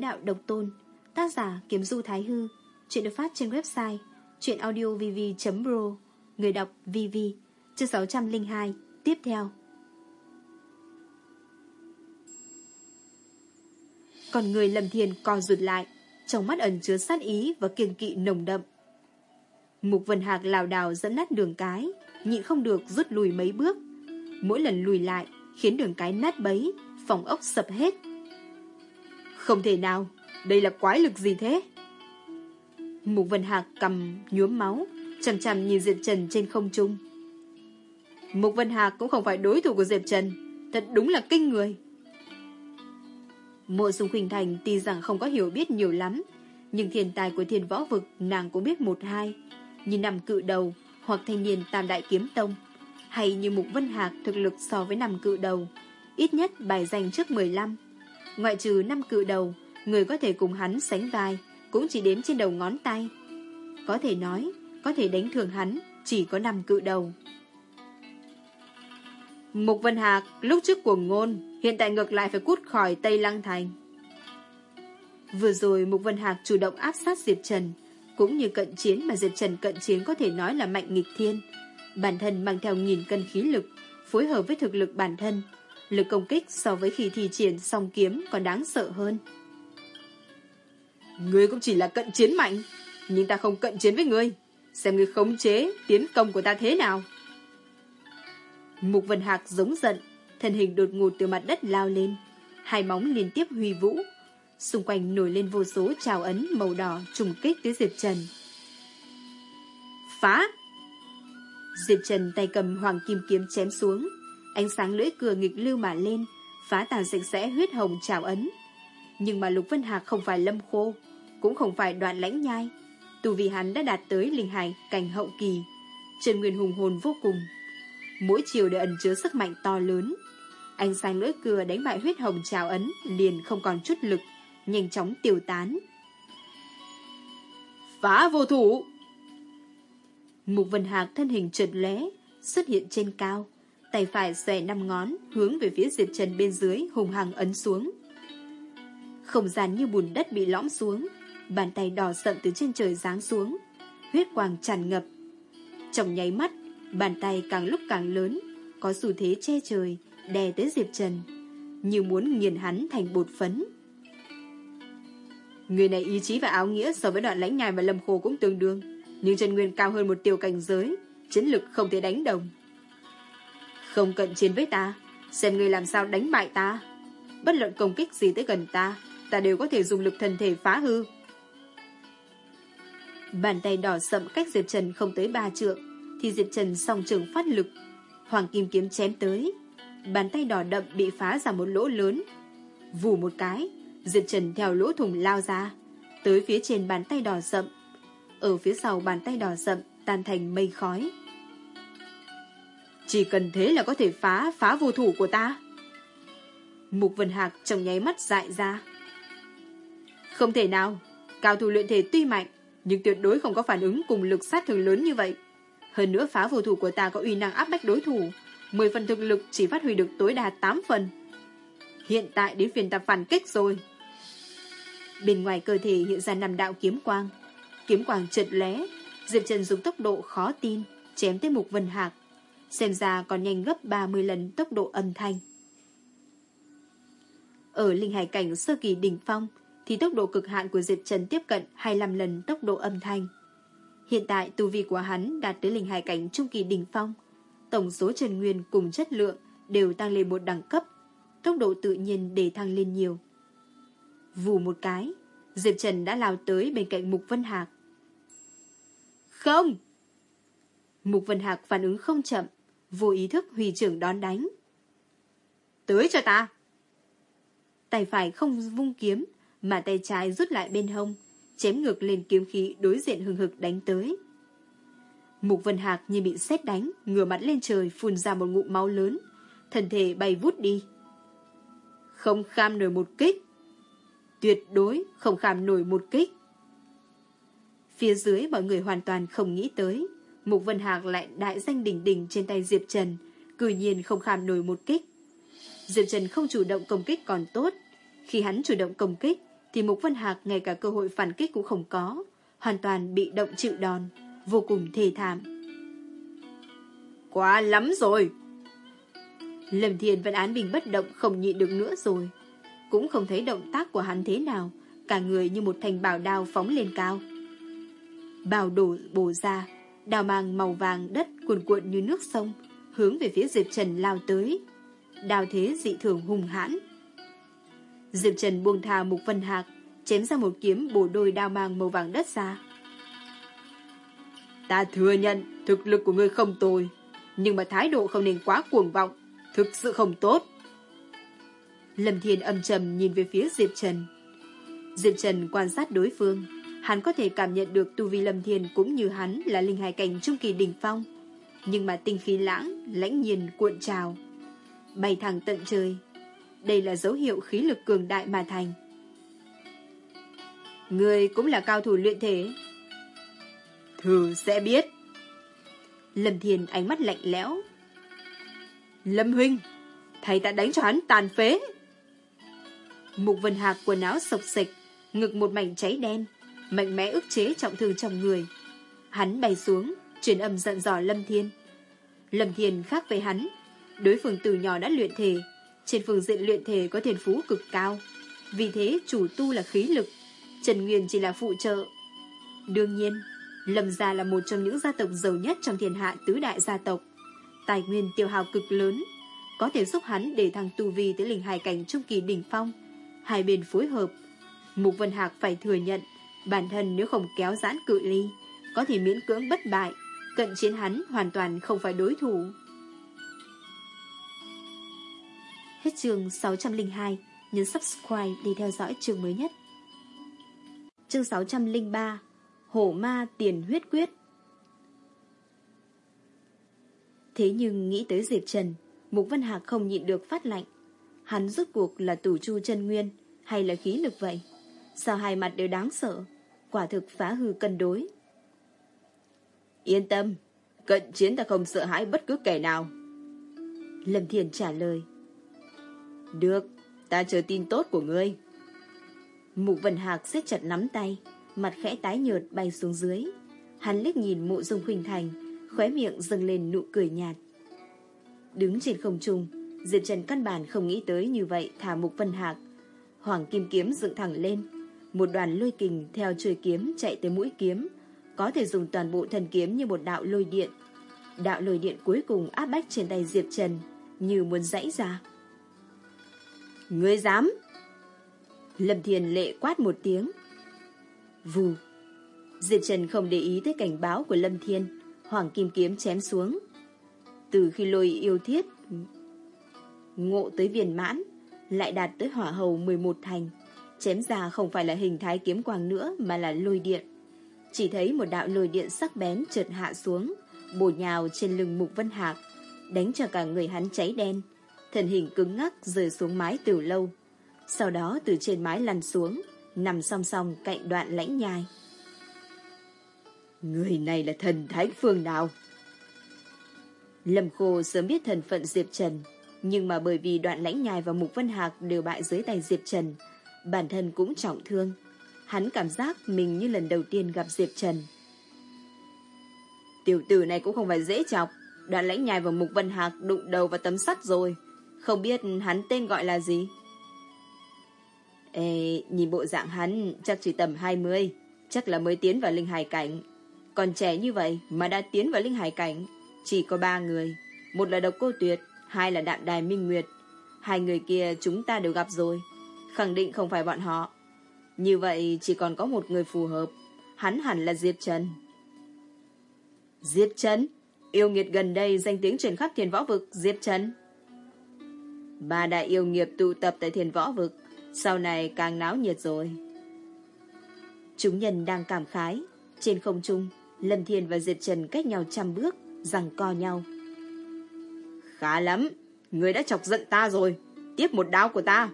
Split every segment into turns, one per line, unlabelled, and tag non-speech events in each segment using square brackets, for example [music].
Kiếm Đạo Độc Tôn, tác giả Kiếm Du Thái Hư, chuyện được phát trên website chuyenaudiovv.pro, người đọc VV, chương 602, tiếp theo. Còn người lầm thiền co rụt lại, trong mắt ẩn chứa sát ý và kiêng kỵ nồng đậm. Mục Vân Hạc lào đảo dẫn nát đường cái, nhịn không được rút lùi mấy bước. Mỗi lần lùi lại, khiến đường cái nát bấy, phòng ốc sập hết. Không thể nào, đây là quái lực gì thế? Mục Vân Hạc cầm nhuốm máu, chằm chằm nhìn Diệp Trần trên không trung. Mục Vân Hạc cũng không phải đối thủ của Diệp Trần, thật đúng là kinh người. Mộ Dung Khuynh Thành tuy rằng không có hiểu biết nhiều lắm, nhưng thiên tài của thiên võ vực nàng cũng biết một hai, như nằm cự đầu hoặc thanh niên tam đại kiếm tông, hay như Mục Vân Hạc thực lực so với nằm cự đầu, ít nhất bài danh trước 15. Ngoại trừ năm cự đầu, người có thể cùng hắn sánh vai, cũng chỉ đếm trên đầu ngón tay. Có thể nói, có thể đánh thường hắn, chỉ có năm cự đầu. Mục Vân Hạc lúc trước cuồng ngôn, hiện tại ngược lại phải cút khỏi Tây Lăng Thành. Vừa rồi Mục Vân Hạc chủ động áp sát Diệp Trần, cũng như cận chiến mà Diệp Trần cận chiến có thể nói là mạnh nghịch thiên. Bản thân mang theo nghìn cân khí lực, phối hợp với thực lực bản thân, lực công kích so với khi thi triển song kiếm còn đáng sợ hơn. Ngươi cũng chỉ là cận chiến mạnh, nhưng ta không cận chiến với ngươi, xem ngươi khống chế, tiến công của ta thế nào. Mục Vân Hạc giống giận, thân hình đột ngột từ mặt đất lao lên, hai móng liên tiếp huy vũ, xung quanh nổi lên vô số trào ấn màu đỏ trùng kích tới Diệp Trần. Phá! Diệp Trần tay cầm hoàng kim kiếm chém xuống, ánh sáng lưỡi cưa nghịch lưu mà lên, phá tàn sạch sẽ huyết hồng trào ấn. Nhưng mà Lục Vân Hạc không phải lâm khô, cũng không phải đoạn lãnh nhai. Tù vì hắn đã đạt tới linh hải cảnh hậu kỳ, Trần Nguyên hùng hồn vô cùng. Mỗi chiều đều ẩn chứa sức mạnh to lớn. Ánh sáng lưỡi cưa đánh bại huyết hồng trào ấn liền không còn chút lực, nhanh chóng tiêu tán. Phá vô thủ! Mục Vân Hạc thân hình trượt lóe xuất hiện trên cao, tay phải xòe năm ngón hướng về phía Diệp Trần bên dưới hùng hằng ấn xuống. Không gian như bùn đất bị lõm xuống, bàn tay đỏ sậm từ trên trời giáng xuống, huyết quang tràn ngập. Trong nháy mắt, bàn tay càng lúc càng lớn, có xu thế che trời, đè tới Diệp Trần, như muốn nghiền hắn thành bột phấn. Người này ý chí và áo nghĩa so với đoạn lãnh nhài và lâm khô cũng tương đương, nhưng Trần Nguyên cao hơn một tiêu cảnh giới, chiến lực không thể đánh đồng. Không cận chiến với ta, xem ngươi làm sao đánh bại ta. Bất luận công kích gì tới gần ta, ta đều có thể dùng lực thần thể phá hư. Bàn tay đỏ sậm cách Diệp Trần không tới ba trượng, thì Diệp Trần song trường phát lực. Hoàng kim kiếm chém tới. Bàn tay đỏ đậm bị phá ra một lỗ lớn. Vù một cái, Diệp Trần theo lỗ thủng lao ra, tới phía trên bàn tay đỏ sậm. Ở phía sau bàn tay đỏ sậm tan thành mây khói. Chỉ cần thế là có thể phá phá vô thủ của ta. Mục Vân Hạc trong nháy mắt dại ra. Không thể nào, cao thủ luyện thể tuy mạnh, nhưng tuyệt đối không có phản ứng cùng lực sát thương lớn như vậy. Hơn nữa phá vô thủ của ta có uy năng áp bách đối thủ, 10 phần thực lực chỉ phát huy được tối đa 8 phần. Hiện tại đến phiền ta phản kích rồi. Bên ngoài cơ thể hiện ra năm đạo kiếm quang. Kiếm quang chợt lé, Diệp Trần dùng tốc độ khó tin, chém tới Mục Vân Hạc. Xem ra còn nhanh gấp 30 lần tốc độ âm thanh. Ở linh hải cảnh sơ kỳ đỉnh phong, thì tốc độ cực hạn của Diệp Trần tiếp cận 25 lần tốc độ âm thanh. Hiện tại tu vi của hắn đạt tới linh hải cảnh trung kỳ đỉnh phong. Tổng số trần nguyên cùng chất lượng đều tăng lên một đẳng cấp. Tốc độ tự nhiên để thăng lên nhiều. Vù một cái, Diệp Trần đã lao tới bên cạnh Mục Vân Hạc. Không! Mục Vân Hạc phản ứng không chậm, vô ý thức hủy trưởng đón đánh. Tới cho ta! Tay phải không vung kiếm, mà tay trái rút lại bên hông, chém ngược lên kiếm khí đối diện hừng hực đánh tới. Mục Vân Hạc như bị sét đánh, ngửa mặt lên trời phun ra một ngụm máu lớn, thân thể bay vút đi. Không kham nổi một kích. Tuyệt đối không kham nổi một kích. Phía dưới mọi người hoàn toàn không nghĩ tới, Mục Vân Hạc lại đại danh đỉnh đỉnh trên tay Diệp Trần, cử nhiên không kham nổi một kích. Diệp Trần không chủ động công kích còn tốt, Khi hắn chủ động công kích, thì Mục Vân Hạc ngay cả cơ hội phản kích cũng không có, hoàn toàn bị động chịu đòn, vô cùng thê thảm.
Quá lắm rồi!
Lâm Thiên vẫn án bình bất động không nhịn được nữa rồi. Cũng không thấy động tác của hắn thế nào, cả người như một thành bảo đao phóng lên cao. Bào đổ bổ ra, đào mang màu vàng đất cuồn cuộn như nước sông, hướng về phía Diệp Trần lao tới. Đào thế dị thường hùng hãn. Diệp Trần buông thà Mục Vân Hạc, chém ra một kiếm bổ đôi đao mang màu vàng đất ra.
Ta thừa nhận thực lực của ngươi không tồi, nhưng mà thái độ không nên quá cuồng vọng, thực sự không tốt.
Lâm Thiên âm trầm nhìn về phía Diệp Trần. Diệp Trần quan sát đối phương, hắn có thể cảm nhận được tu vi Lâm thiền cũng như hắn là linh hài cảnh trung kỳ đỉnh phong, nhưng mà tinh khí lãng, lãnh nhiên cuộn trào, bay thẳng tận trời. Đây là dấu hiệu khí lực cường đại mà thành.
Người cũng là cao thủ luyện thể. Thử sẽ biết.
Lâm thiền ánh mắt lạnh lẽo.
Lâm Huynh, thầy đã đánh cho hắn tàn phế.
Mục Vân Hạc quần áo sộc sịch, ngực một mảnh cháy đen, mạnh mẽ ức chế trọng thương trong người. Hắn bay xuống, truyền âm giận dò Lâm Thiên. Lâm Thiên khác với hắn, đối phương từ nhỏ đã luyện thể, trên phương diện luyện thể có thiên phú cực cao. Vì thế chủ tu là khí lực, Trần Nguyên chỉ là phụ trợ. Đương nhiên, Lâm gia là một trong những gia tộc giàu nhất trong thiên hạ tứ đại gia tộc. Tài nguyên tiêu hào cực lớn, có thể giúp hắn để thăng tu vi tới linh hài cảnh trung kỳ đỉnh phong. Hai bên phối hợp, Mục Vân Hạc phải thừa nhận, bản thân nếu không kéo giãn cự ly, có thể miễn cưỡng bất bại, cận chiến hắn hoàn toàn không phải đối thủ. Hết chương 602, nhấn subscribe để theo dõi chương mới nhất. Chương 603, Hổ Ma Tiền Huyết Quyết Thế nhưng nghĩ tới Diệp Trần, Mục Văn Hạc không nhịn được phát lạnh. Hắn rốt cuộc là tủ chu chân nguyên hay là khí lực vậy? Sao hai mặt đều đáng sợ? Quả thực phá hư cân đối.
Yên tâm, cận chiến ta không sợ hãi bất cứ kẻ nào.
Lâm Thiền trả lời.
Được, ta chờ tin tốt của ngươi.
Mục Vân Hạc siết chặt nắm tay, mặt khẽ tái nhợt bay xuống dưới. Hắn liếc nhìn mộ dung huynh thành, khóe miệng dâng lên nụ cười nhạt. Đứng trên không trung, Diệp Trần căn bản không nghĩ tới như vậy thả Mục Vân Hạc. Hoàng kim kiếm dựng thẳng lên, một đoàn lôi kình theo chuôi kiếm chạy tới mũi kiếm, có thể dùng toàn bộ thần kiếm như một đạo lôi điện. Đạo lôi điện cuối cùng áp bách trên tay Diệp Trần, như muốn dãy ra.
Ngươi dám?
Lâm Thiền lệ quát một tiếng. Vù. Diệp Trần không để ý tới cảnh báo của Lâm Thiên, Hoàng Kim Kiếm chém xuống. Từ khi lôi yêu thiết ngộ tới viền mãn, lại đạt tới hỏa hầu 11 thành. Chém ra không phải là hình thái kiếm quang nữa mà là lôi điện. Chỉ thấy một đạo lôi điện sắc bén trượt hạ xuống, bổ nhào trên lưng Mục Vân Hạc, đánh cho cả người hắn cháy đen. Thần hình cứng ngắc rơi xuống mái từ lâu. Sau đó từ trên mái lăn xuống, nằm song song cạnh đoạn lãnh nhai.
Người này là thần thánh phương nào?
Lâm Khô sớm biết thần phận Diệp Trần, nhưng mà bởi vì đoạn lãnh nhai và Mục Vân Hạc đều bại dưới tay Diệp Trần, bản thân cũng trọng thương. Hắn cảm giác mình như lần đầu tiên gặp Diệp Trần.
Tiểu tử này cũng không phải dễ chọc. Đoạn lãnh nhai và Mục Vân Hạc đụng đầu vào tấm sắt rồi. Không biết hắn tên gọi là gì? Ê, nhìn bộ dạng hắn chắc chỉ tầm 20, chắc là mới tiến vào linh hải cảnh. Còn trẻ như vậy mà đã tiến vào linh hải cảnh, chỉ có ba người. Một là độc cô tuyệt, hai là đạm đài minh nguyệt. Hai người kia chúng ta đều gặp rồi, khẳng định không phải bọn họ. Như vậy chỉ còn có một người phù hợp, hắn hẳn là Diệp Trần. Diệp Trần? Yêu nghiệt gần đây danh tiếng truyền khắp thiền võ vực, Diệp Trần. Ba đại yêu nghiệp tụ tập tại thiền võ vực, sau này càng náo nhiệt rồi.
Chúng nhân đang cảm khái. Trên không trung, Lâm Thiên và Diệp Trần cách nhau trăm bước, rằng co nhau.
Khá lắm, người đã chọc giận ta rồi. Tiếp một đao của ta.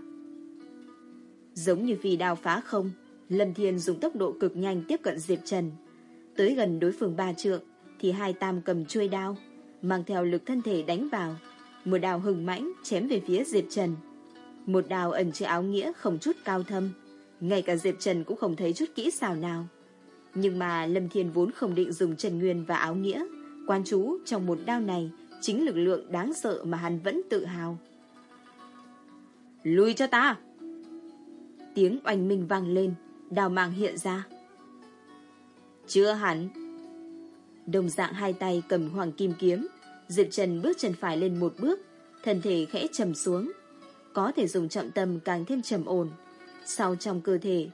Giống như vì đao phá không, Lâm Thiên dùng tốc độ cực nhanh tiếp cận Diệp Trần. Tới gần đối phương ba trượng, thì hai tam cầm chuôi đao, mang theo lực thân thể đánh vào. Một đao hừng mãnh chém về phía Diệp Trần.
Một đào ẩn chứa áo nghĩa không chút cao thâm, ngay cả Diệp Trần cũng không thấy chút kỹ xảo nào. Nhưng mà Lâm Thiên vốn không định dùng Trần Nguyên và áo nghĩa, quan chú trong một đao này chính lực lượng đáng sợ mà hắn vẫn tự hào. Lùi cho ta! Tiếng oanh minh vang lên, đào mạng hiện ra. Chưa hẳn. Đồng dạng hai tay cầm hoàng kim kiếm, Diệp Trần bước chân phải lên một bước, thân thể khẽ trầm xuống. Có thể dùng trọng tâm càng thêm trầm ổn, sau trong cơ thể.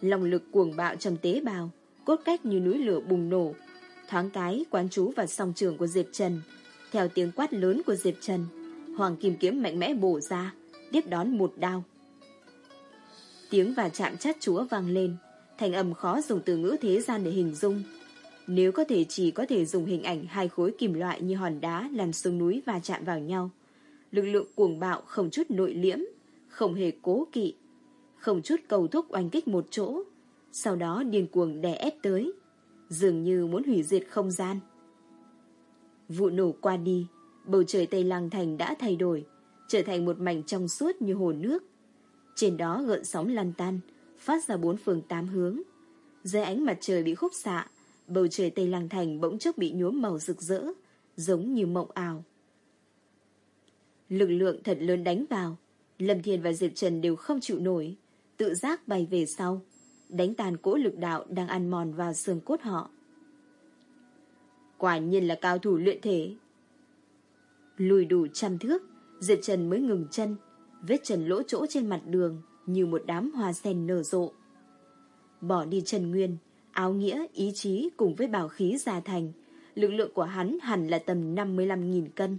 Lòng lực cuồng bạo trong tế bào, cốt cách như núi lửa bùng nổ, thoáng cái quán chú vào song trường của Diệp Trần. Theo tiếng quát lớn của Diệp Trần, hoàng kim kiếm mạnh mẽ bổ ra, tiếp đón một đao. Tiếng và chạm chát chúa vang lên, thành âm khó dùng từ ngữ thế gian để hình dung. Nếu có thể chỉ có thể dùng hình ảnh hai khối kim loại như hòn đá lăn xuống núi và chạm vào nhau. Lực lượng cuồng bạo không chút nội liễm, không hề cố kỵ, không chút cầu thúc oanh kích một chỗ, sau đó điên cuồng đè ép tới, dường như muốn hủy diệt không gian. Vụ nổ qua đi, bầu trời Tây Lăng Thành đã thay đổi, trở thành một mảnh trong suốt như hồ nước. Trên đó gợn sóng lăn tan, phát ra bốn phương tám hướng. Dưới ánh mặt trời bị khúc xạ, bầu trời Tây Lăng Thành bỗng chốc bị nhuốm màu rực rỡ, giống như mộng ảo. Lực lượng thật lớn đánh vào, Lâm Thiên và Diệp Trần đều không chịu nổi, tự giác bay về sau, đánh tàn cỗ lực đạo đang ăn mòn vào xương cốt họ. Quả nhiên là cao thủ luyện thể. Lùi đủ trăm thước, Diệp Trần mới ngừng chân, vết trần lỗ chỗ trên mặt đường như một đám hoa sen nở rộ. Bỏ đi Trần Nguyên, áo nghĩa, ý chí cùng với bảo khí gia thành, lực lượng của hắn hẳn là tầm 55.000 cân,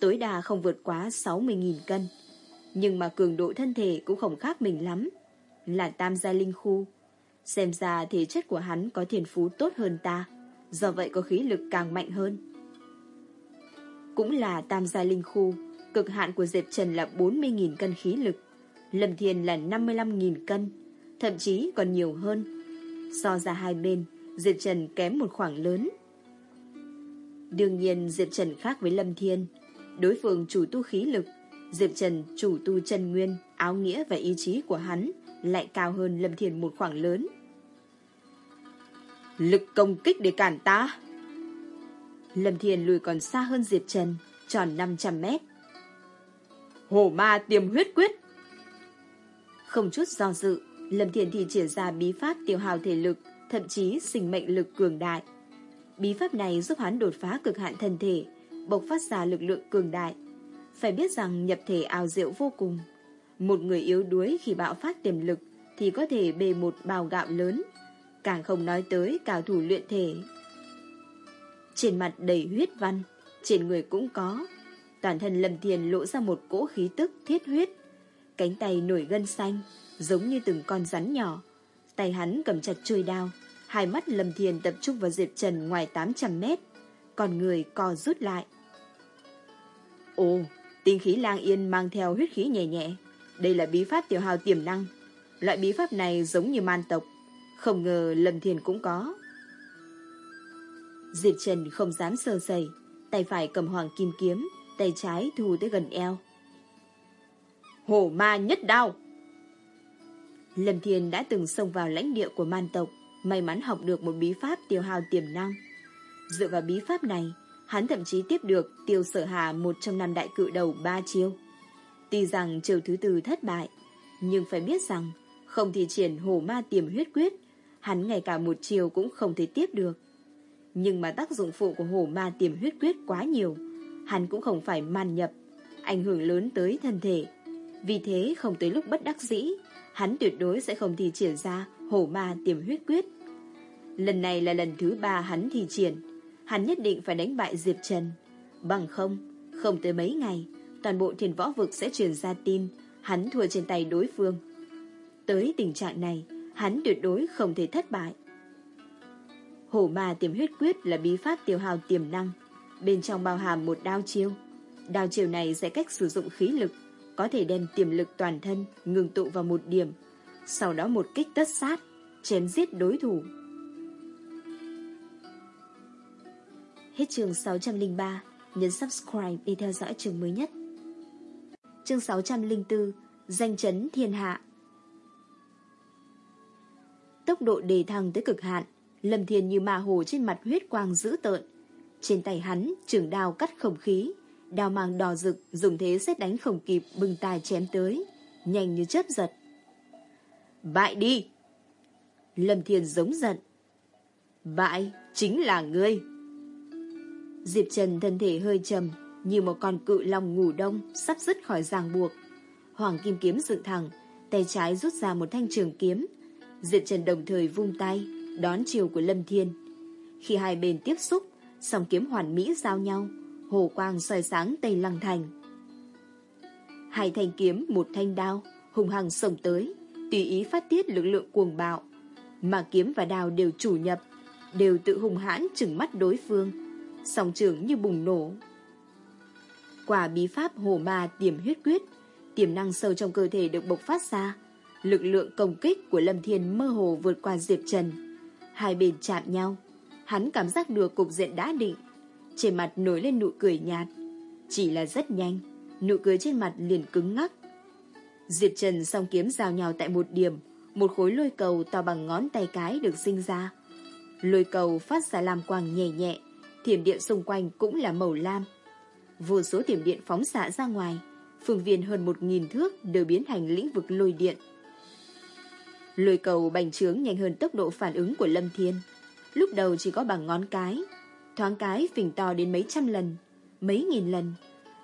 tối đa không vượt quá 60.000 cân. Nhưng mà cường độ thân thể cũng không khác mình lắm, là tam gia linh khu. Xem ra thể chất của hắn có thiền phú tốt hơn ta, do vậy có khí lực càng mạnh hơn. Cũng là tam gia linh khu, cực hạn của Diệp Trần là 40.000 cân khí lực, Lâm Thiên là 55.000 cân, thậm chí còn nhiều hơn. So ra hai bên, Diệp Trần kém một khoảng lớn. Đương nhiên Diệp Trần khác với Lâm Thiên. Đối phương chủ tu khí lực, Diệp Trần chủ tu chân nguyên, áo nghĩa và ý chí của hắn lại cao hơn Lâm Thiên một khoảng lớn. Lực công kích để cản ta. Lâm Thiên lùi còn xa hơn Diệp Trần, tròn 500 mét. Hổ ma tiềm huyết quyết. Không chút do dự, Lâm thiền thì triển ra bí pháp tiêu hào thể lực, thậm chí sinh mệnh lực cường đại. Bí pháp này giúp hắn đột phá cực hạn thân thể, bộc phát ra lực lượng cường đại. Phải biết rằng nhập thể ảo diệu vô cùng. Một người yếu đuối khi bạo phát tiềm lực thì có thể bề một bào gạo lớn, càng không nói tới cao thủ luyện thể. Trên mặt đầy huyết văn, trên người cũng có. Toàn thân Lâm Thiền lộ ra một cỗ khí tức thiết huyết. Cánh tay nổi gân xanh, giống như từng con rắn nhỏ. Tay hắn cầm chặt chuôi đao, hai mắt Lâm Thiền tập trung vào Diệp Trần ngoài 800 mét, còn người co rút lại. Ồ, tinh khí lang yên mang theo huyết khí nhẹ nhẹ. Đây là bí pháp tiểu hào tiềm năng. Loại bí pháp này giống như man tộc. Không ngờ Lâm Thiền cũng có. Diệp Trần không dám sơ sẩy, tay phải cầm hoàng kim kiếm, tay trái thu tới gần eo. Hổ ma nhất đao! Lâm Thiên đã từng xông vào lãnh địa của man tộc, may mắn học được một bí pháp tiêu hao tiềm năng. Dựa vào bí pháp này, hắn thậm chí tiếp được tiêu sở hà một trong năm đại cự đầu ba chiêu. Tuy rằng chiều thứ tư thất bại, nhưng phải biết rằng không thì triển hổ ma tiềm huyết quyết, hắn ngay cả một chiều cũng không thể tiếp được. Nhưng mà tác dụng phụ của hổ ma tiềm huyết quyết quá nhiều, hắn cũng không phải man nhập, ảnh hưởng lớn tới thân thể. Vì thế không tới lúc bất đắc dĩ, hắn tuyệt đối sẽ không thi triển ra hổ ma tiềm huyết quyết. Lần này là lần thứ ba hắn thi triển, hắn nhất định phải đánh bại Diệp Trần. Bằng không, không tới mấy ngày, toàn bộ thiền võ vực sẽ truyền ra tin hắn thua trên tay đối phương. Tới tình trạng này, hắn tuyệt đối không thể thất bại. Hổ ma tiềm huyết quyết là bí pháp tiêu hào tiềm năng, bên trong bao hàm một đao chiêu. Đao chiêu này sẽ cách sử dụng khí lực, có thể đem tiềm lực toàn thân ngừng tụ vào một điểm, sau đó một kích tất sát, chém giết đối thủ. Hết chương 603, nhấn subscribe để theo dõi chương mới nhất.
chương 604, danh chấn thiên hạ. Tốc độ đề thăng tới cực hạn, Lâm Thiên như ma hồ trên mặt huyết quang dữ tợn. Trên tay hắn, trường đao cắt không khí, đao mang đỏ rực dùng thế xét đánh không kịp bừng tài chém tới, nhanh như chớp giật. Bại đi! Lâm Thiên giống giận. Bại chính là ngươi. Diệp Trần thân thể hơi trầm, như một con cự long ngủ đông sắp dứt khỏi ràng buộc. Hoàng kim kiếm dựng thẳng, tay trái rút ra một thanh trường kiếm. Diệp Trần đồng thời vung tay, đón chiều của Lâm Thiên. Khi hai bên tiếp xúc, song kiếm hoàn mỹ giao nhau, hồ quang soi sáng Tây Lăng Thành. Hai thanh kiếm, một thanh đao, hùng hằng sổng tới, tùy ý phát tiết lực lượng cuồng bạo. Mà kiếm và đao đều chủ nhập, đều tự hùng hãn chừng mắt đối phương, song trường như bùng nổ. Quả bí pháp hồ ma tiềm huyết quyết, tiềm năng sâu trong cơ thể được bộc phát ra. Lực lượng công kích của Lâm Thiên mơ hồ vượt qua Diệp Trần. Hai bên chạm nhau, hắn cảm giác được cục diện đã định. Trên mặt nổi lên nụ cười nhạt. Chỉ là rất nhanh, nụ cười trên mặt liền cứng ngắc. Diệp Trần song kiếm giao nhau tại một điểm, một khối lôi cầu to bằng ngón tay cái được sinh ra. Lôi cầu phát ra lam quang nhẹ nhẹ, thiểm điện xung quanh cũng là màu lam. Vô số thiểm điện phóng xạ ra ngoài, phương viên hơn một nghìn thước đều biến thành lĩnh vực lôi điện. Lôi cầu bành trướng nhanh hơn tốc độ phản ứng của Lâm Thiên. Lúc đầu chỉ có bằng ngón cái, thoáng cái phình to đến mấy trăm lần, mấy nghìn lần.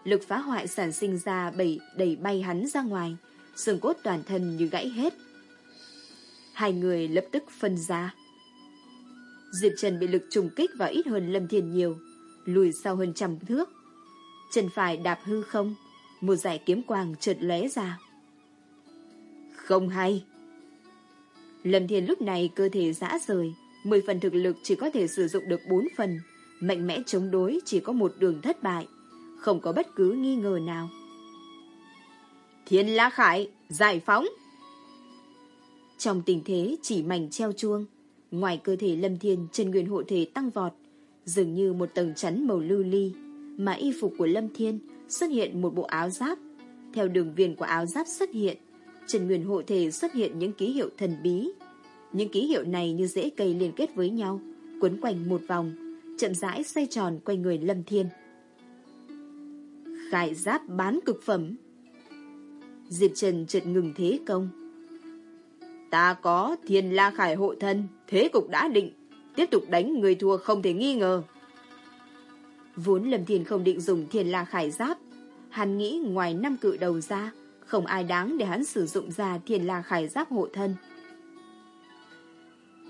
Lực phá hoại sản sinh ra bẩy đẩy bay hắn ra ngoài, xương cốt toàn thân như gãy hết. Hai người lập tức phân ra. Diệp Trần bị lực trùng kích và ít hơn Lâm Thiên nhiều, lùi sau hơn trăm thước. Chân phải đạp hư không, một giải kiếm quang chợt lóe ra. Không hay. Lâm Thiên lúc này cơ thể rã rời, 10 phần thực lực chỉ có thể sử dụng được 4 phần, mạnh mẽ chống đối chỉ có một đường thất bại, không có bất cứ nghi ngờ nào. Thiên La Khải, giải phóng! Trong tình thế chỉ mảnh treo chuông, ngoài cơ thể Lâm Thiên chân nguyên hộ thể tăng vọt, dường như một tầng chắn màu lưu ly, mà y phục của Lâm Thiên xuất hiện một bộ áo giáp. Theo đường viền của áo giáp xuất hiện, chân nguyên hộ thể xuất hiện những ký hiệu thần bí. Những ký hiệu này như rễ cây liên kết với nhau, quấn quanh một vòng, chậm rãi xoay tròn quanh người Lâm Thiên. Khải giáp bán cực phẩm Diệp Trần chợt ngừng thế công. Ta có thiên la khải hộ thân, thế cục đã định. Tiếp tục đánh người thua không thể nghi ngờ. Vốn Lâm Thiên không định dùng thiên la khải giáp. Hắn nghĩ ngoài năm cự đầu ra, không ai đáng để hắn sử dụng ra thiên la khải giáp hộ thân.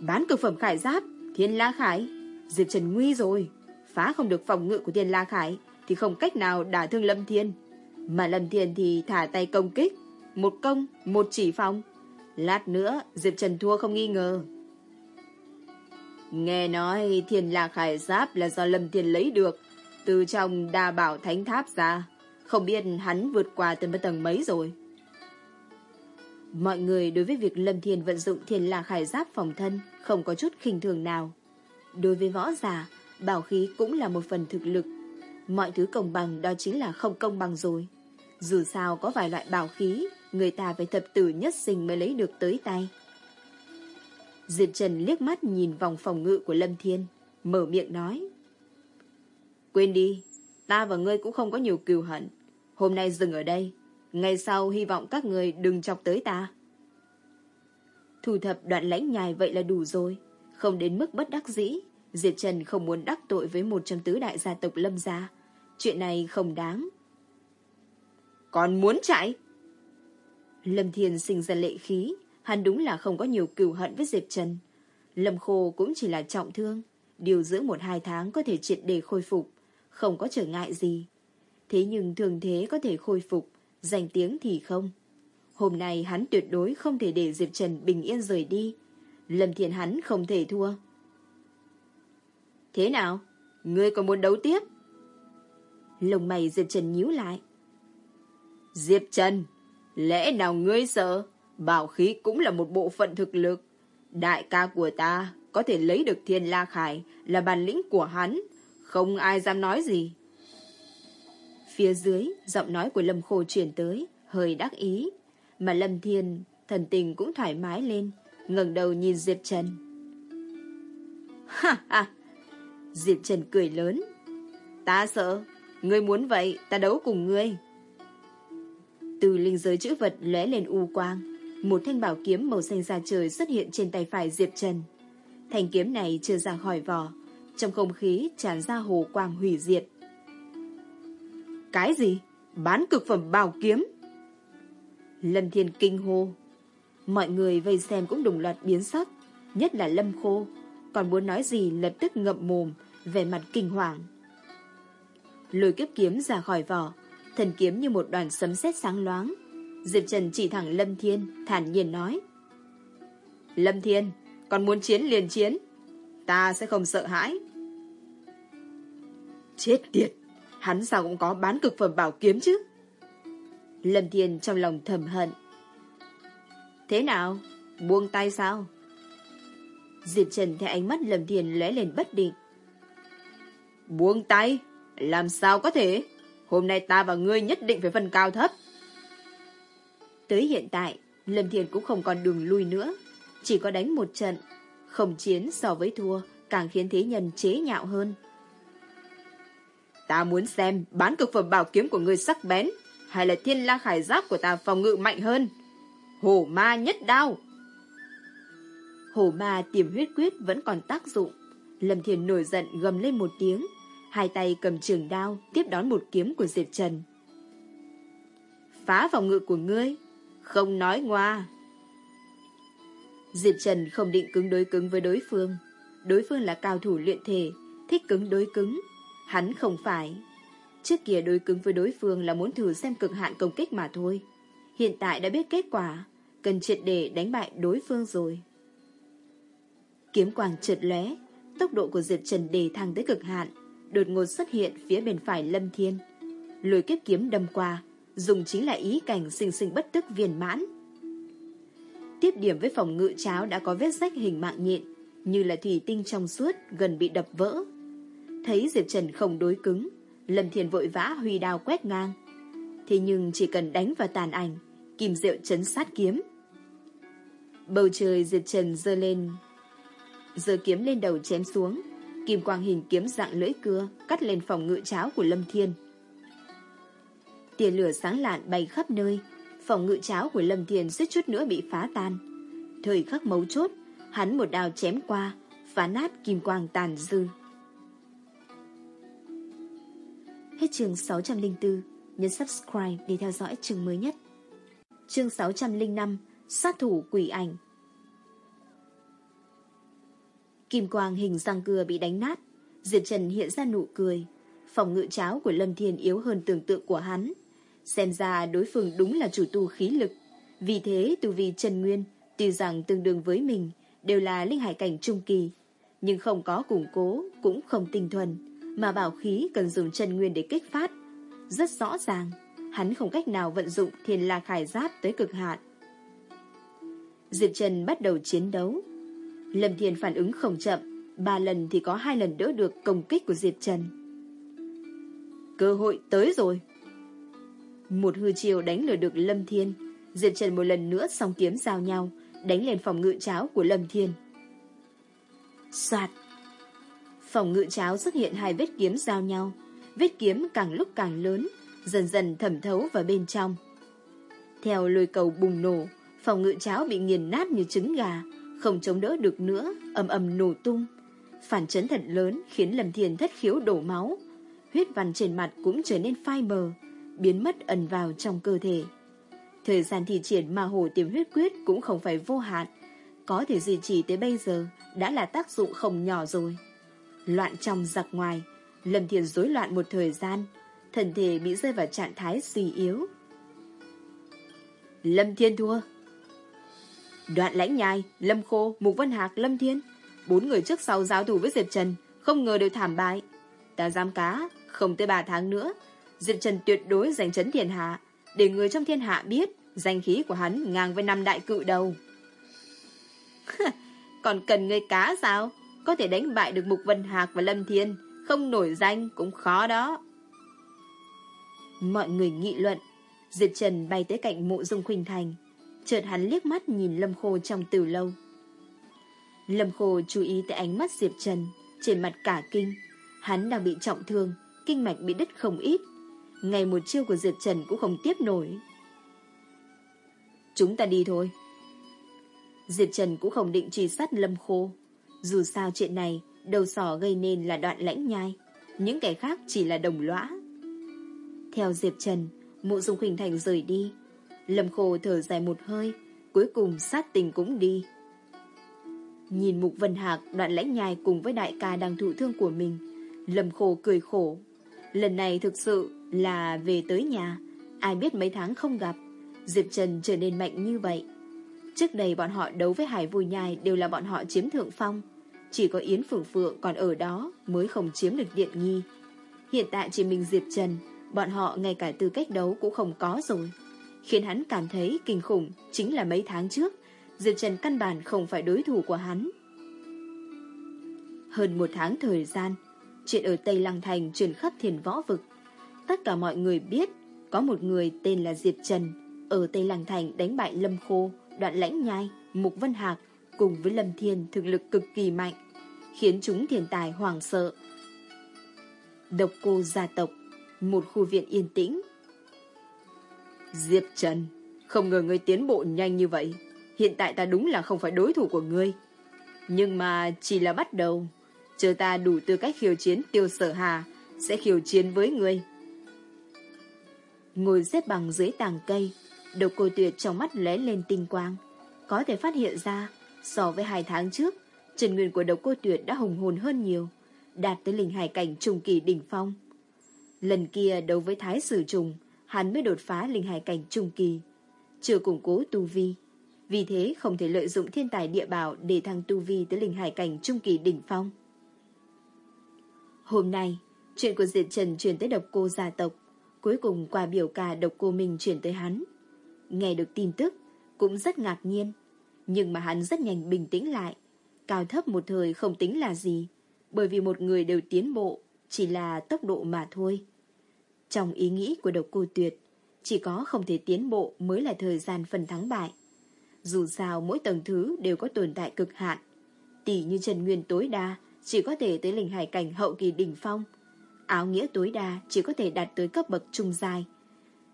Bán cực phẩm khải giáp, thiên la khải, Diệp Trần nguy rồi. Phá không được phòng ngự của thiên la khải, thì không cách nào đả thương Lâm Thiên. Mà Lâm Thiên thì thả tay công kích, một công, một chỉ phòng. Lát nữa, Diệp Trần thua không nghi ngờ. Nghe nói thiên la khải giáp là do Lâm Thiên lấy được, từ trong đa bảo thánh tháp ra. Không biết hắn vượt qua tầng tầng mấy rồi. Mọi người đối với việc Lâm Thiên vận dụng thiên la khải giáp phòng thân không có chút khinh thường nào. Đối với võ giả, bảo khí cũng là một phần thực lực. Mọi thứ công bằng đó chính là không công bằng rồi. Dù sao có vài loại bảo khí, người ta phải thập tử nhất sinh mới lấy được tới tay. Diệp Trần liếc mắt nhìn vòng phòng ngự của Lâm Thiên, mở miệng nói. Quên đi, ta và ngươi cũng không có nhiều cừu hận. Hôm nay dừng ở đây, ngày sau hy vọng các người đừng chọc tới ta. Thu thập đoạn lãnh nhài vậy là đủ rồi, không đến mức bất đắc dĩ. Diệp Trần không muốn đắc tội với một trong tứ đại gia tộc Lâm gia. Chuyện này không đáng. Còn muốn chạy? Lâm Thiên sinh ra lệ khí, hắn đúng là không có nhiều cừu hận với Diệp Trần. Lâm Khô cũng chỉ là trọng thương, điều dưỡng một hai tháng có thể triệt để khôi phục, không có trở ngại gì. Thế nhưng thường thế có thể khôi phục, danh tiếng thì không. Hôm nay hắn tuyệt đối không thể để Diệp Trần bình yên rời đi. Lâm Thiên hắn không thể thua. Thế nào? Ngươi còn muốn đấu tiếp? Lồng mày Diệp Trần nhíu lại. Diệp Trần, lẽ nào ngươi sợ? Bảo khí cũng là một bộ phận thực lực. Đại ca của ta có thể lấy được thiên la khải là bản lĩnh của hắn. Không ai dám nói gì. Phía dưới, giọng nói của Lâm Khô truyền tới, hơi đắc ý. Mà Lâm Thiên, thần tình cũng thoải mái lên, ngẩng đầu nhìn Diệp Trần. Ha ha! Diệp Trần cười lớn. Ta sợ, ngươi muốn vậy, ta đấu cùng ngươi. Từ linh giới chữ vật lóe lên u quang, một thanh bảo kiếm màu xanh da trời xuất hiện trên tay phải Diệp Trần. Thanh kiếm này chưa ra khỏi vỏ, trong không khí tràn ra hồ quang hủy diệt. Cái gì? Bán cực phẩm bảo kiếm? Lâm Thiên kinh hô. Mọi người vây xem cũng đồng loạt biến sắc, nhất là Lâm Khô, còn muốn nói gì lập tức ngậm mồm, về mặt kinh hoàng. Lôi kiếp kiếm ra khỏi vỏ, thần kiếm như một đoàn sấm sét sáng loáng. Diệp Trần chỉ thẳng Lâm Thiên, thản nhiên nói. Lâm Thiên, còn muốn chiến liền chiến. Ta sẽ không sợ hãi. Chết tiệt, hắn sao cũng có bán cực phẩm bảo kiếm chứ? Lâm Thiên trong lòng thầm hận. Thế nào? Buông tay sao? Diệp Trần theo ánh mắt Lâm Thiên lóe lên bất định. Buông tay? Làm sao có thể? Hôm nay ta và ngươi nhất định phải phân cao thấp. Tới hiện tại, Lâm Thiên cũng không còn đường lui nữa. Chỉ có đánh một trận. Không chiến so với thua, càng khiến thế nhân chế nhạo hơn. Ta muốn xem bán cực phẩm bảo kiếm của ngươi sắc bén, hay là thiên la khải giáp của ta phòng ngự mạnh hơn. Hổ ma nhất đao. Hổ ma tiềm huyết quyết vẫn còn tác dụng. Lâm thiền nổi giận gầm lên một tiếng, hai tay cầm trường đao tiếp đón một kiếm của Diệp Trần. Phá phòng ngự của ngươi, không nói ngoa. Diệp Trần không định cứng đối cứng với đối phương. Đối phương là cao thủ luyện thể, thích cứng đối cứng. Hắn không phải. Trước kia đối cứng với đối phương là muốn thử xem cực hạn công kích mà thôi. Hiện tại đã biết kết quả, cần triệt để đánh bại đối phương rồi. Kiếm quang trượt lóe, tốc độ của Diệp Trần đề thăng tới cực hạn, đột ngột xuất hiện phía bên phải Lâm Thiên. Lôi kiếp kiếm đâm qua, dùng chính là ý cảnh sinh sinh bất tức viên mãn. Tiếp điểm với phòng ngự cháo đã có vết rách hình mạng nhện, như là thủy tinh trong suốt gần bị đập vỡ. Thấy Diệp Trần không đối cứng, Lâm Thiên vội vã huy đao quét ngang. Thế nhưng chỉ cần đánh vào tàn ảnh, kim diệu chấn sát kiếm. Bầu trời Diệp Trần dơ lên, dơ kiếm lên đầu chém xuống, kim quang hình kiếm dạng lưỡi cưa cắt lên phòng ngự cháo của Lâm Thiên. Tia lửa sáng lạn bay khắp nơi, phòng ngự cháo của Lâm Thiên suýt chút nữa bị phá tan. Thời khắc mấu chốt, hắn một đao chém qua, phá nát kim quang tàn dư. Hết chương 604, nhấn subscribe để theo dõi chương mới nhất. Chương 605, sát thủ quỷ ảnh. Kim quang hình răng cưa bị đánh nát, Diệp Trần hiện ra nụ cười. Phòng ngự cháo của Lâm Thiên yếu hơn tưởng tượng của hắn. Xem ra đối phương đúng là chủ tu khí lực. Vì thế tu vi Trần Nguyên, tuy rằng tương đương với mình, đều là linh hải cảnh trung kỳ. Nhưng không có củng cố, cũng không tinh thuần, mà bảo khí cần dùng chân Nguyên để kích phát. Rất rõ ràng, hắn không cách nào vận dụng thiên la khải giáp tới cực hạn. Diệp Trần bắt đầu chiến đấu. Lâm Thiên phản ứng không chậm, ba lần thì có hai lần đỡ được công kích của Diệp Trần. Cơ hội tới rồi. Một hư chiều đánh lừa được Lâm Thiên, Diệp Trần một lần nữa song kiếm giao nhau, đánh lên phòng ngự cháo của Lâm Thiên. Soạt! Phòng ngự cháo xuất hiện hai vết kiếm giao nhau, vết kiếm càng lúc càng lớn, dần dần thẩm thấu vào bên trong. Theo lôi cầu bùng nổ, phòng ngự cháo bị nghiền nát như trứng gà, không chống đỡ được nữa, ầm ầm nổ tung. Phản chấn thật lớn khiến Lâm thiền thất khiếu đổ máu. Huyết văn trên mặt cũng trở nên phai mờ, biến mất ẩn vào trong cơ thể. Thời gian thi triển mà hồ tiềm huyết quyết cũng không phải vô hạn, có thể duy trì tới bây giờ đã là tác dụng không nhỏ rồi. Loạn trong giặc ngoài, Lâm Thiên rối loạn một thời gian, thân thể bị rơi vào trạng thái suy yếu. Lâm Thiên thua. Đoạn lãnh nhai, Lâm Khô, Mục Vân Hạc, Lâm Thiên, bốn người trước sau giao thủ với Diệp Trần, không ngờ đều thảm bại. Ta dám cá, không tới ba tháng nữa, Diệp Trần tuyệt đối giành chấn thiên hạ, để người trong thiên hạ biết danh khí của hắn ngang với năm đại cự đầu. [laughs] Còn cần người cá sao? Có thể đánh bại được Mục Vân Hạc và Lâm Thiên, không nổi danh cũng khó đó. Mọi người nghị luận. Diệp Trần bay tới cạnh mộ dung khuynh thành. Chợt hắn liếc mắt nhìn Lâm Khô trong từ lâu. Lâm Khô chú ý tới ánh mắt Diệp Trần, trên mặt cả kinh. Hắn đang bị trọng thương, kinh mạch bị đứt không ít. Ngày một chiêu của Diệp Trần cũng không tiếp nổi. Chúng ta đi thôi. Diệp Trần cũng không định truy sát Lâm Khô. Dù sao chuyện này, đầu sỏ gây nên là đoạn lãnh nhai. Những kẻ khác chỉ là đồng lõa. Theo Diệp Trần, mộ dung khuynh thành rời đi. Lâm Khô thở dài một hơi, cuối cùng sát tình cũng đi. Nhìn Mục Vân Hạc đoạn lãnh nhai cùng với đại ca đang thụ thương của mình, Lâm Khô cười khổ. Lần này thực sự là về tới nhà, ai biết mấy tháng không gặp, Diệp Trần trở nên mạnh như vậy. Trước đây bọn họ đấu với Hải Vui Nhai đều là bọn họ chiếm thượng phong. Chỉ có Yến Phượng Phượng còn ở đó mới không chiếm được điện nghi. Hiện tại chỉ mình Diệp Trần, bọn họ ngay cả tư cách đấu cũng không có rồi. Khiến hắn cảm thấy kinh khủng chính là mấy tháng trước, Diệp Trần căn bản không phải đối thủ của hắn. Hơn một tháng thời gian, chuyện ở Tây Lăng Thành truyền khắp thiền võ vực. Tất cả mọi người biết có một người tên là Diệp Trần ở Tây Lăng Thành đánh bại Lâm Khô, đoạn lãnh nhai, Mục Vân Hạc cùng với Lâm Thiên thực lực cực kỳ mạnh, khiến chúng thiền tài hoảng sợ. Độc cô gia tộc, một khu viện yên tĩnh. Diệp Trần, không ngờ ngươi tiến bộ nhanh như vậy. Hiện tại ta đúng là không phải đối thủ của ngươi. Nhưng mà chỉ là bắt đầu. Chờ ta đủ tư cách khiêu chiến tiêu sở hà, sẽ khiêu chiến với ngươi. Ngồi xếp bằng dưới tàng cây, độc cô tuyệt trong mắt lóe lên tinh quang. Có thể phát hiện ra, so với hai tháng trước, Trần Nguyên của độc cô tuyệt đã hùng hồn hơn nhiều, đạt tới linh hải cảnh trùng kỳ đỉnh phong. Lần kia đấu với Thái Sử Trùng, hắn mới đột phá linh hải cảnh trung kỳ, chưa củng cố tu vi. Vì thế không thể lợi dụng thiên tài địa bảo để thăng tu vi tới linh hải cảnh trung kỳ đỉnh phong. Hôm nay, chuyện của Diệt Trần truyền tới độc cô gia tộc, cuối cùng qua biểu ca độc cô mình chuyển tới hắn. Nghe được tin tức, cũng rất ngạc nhiên, nhưng mà hắn rất nhanh bình tĩnh lại. Cao thấp một thời không tính là gì, bởi vì một người đều tiến bộ, chỉ là tốc độ mà thôi. Trong ý nghĩ của độc cô tuyệt, chỉ có không thể tiến bộ mới là thời gian phần thắng bại. Dù sao mỗi tầng thứ đều có tồn tại cực hạn. Tỷ như Trần Nguyên tối đa chỉ có thể tới linh hải cảnh hậu kỳ đỉnh phong. Áo nghĩa tối đa chỉ có thể đạt tới cấp bậc trung dài.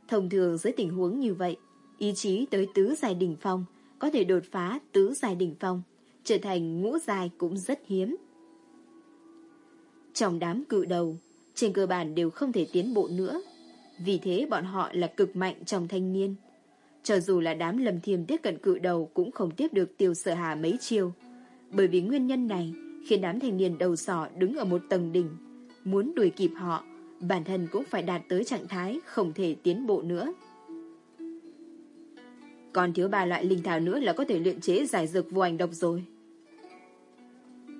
Thông thường dưới tình huống như vậy, ý chí tới tứ dài đỉnh phong có thể đột phá tứ dài đỉnh phong, trở thành ngũ dài cũng rất hiếm. Trong đám cự đầu, trên cơ bản đều không thể tiến bộ nữa. Vì thế bọn họ là cực mạnh trong thanh niên. Cho dù là đám lầm thiềm tiếp cận cự đầu cũng không tiếp được tiêu sợ hà mấy chiêu. Bởi vì nguyên nhân này khiến đám thanh niên đầu sỏ đứng ở một tầng đỉnh. Muốn đuổi kịp họ, bản thân cũng phải đạt tới trạng thái không thể tiến bộ nữa. Còn thiếu ba loại linh thảo nữa là có thể luyện chế giải dược vô ảnh độc rồi.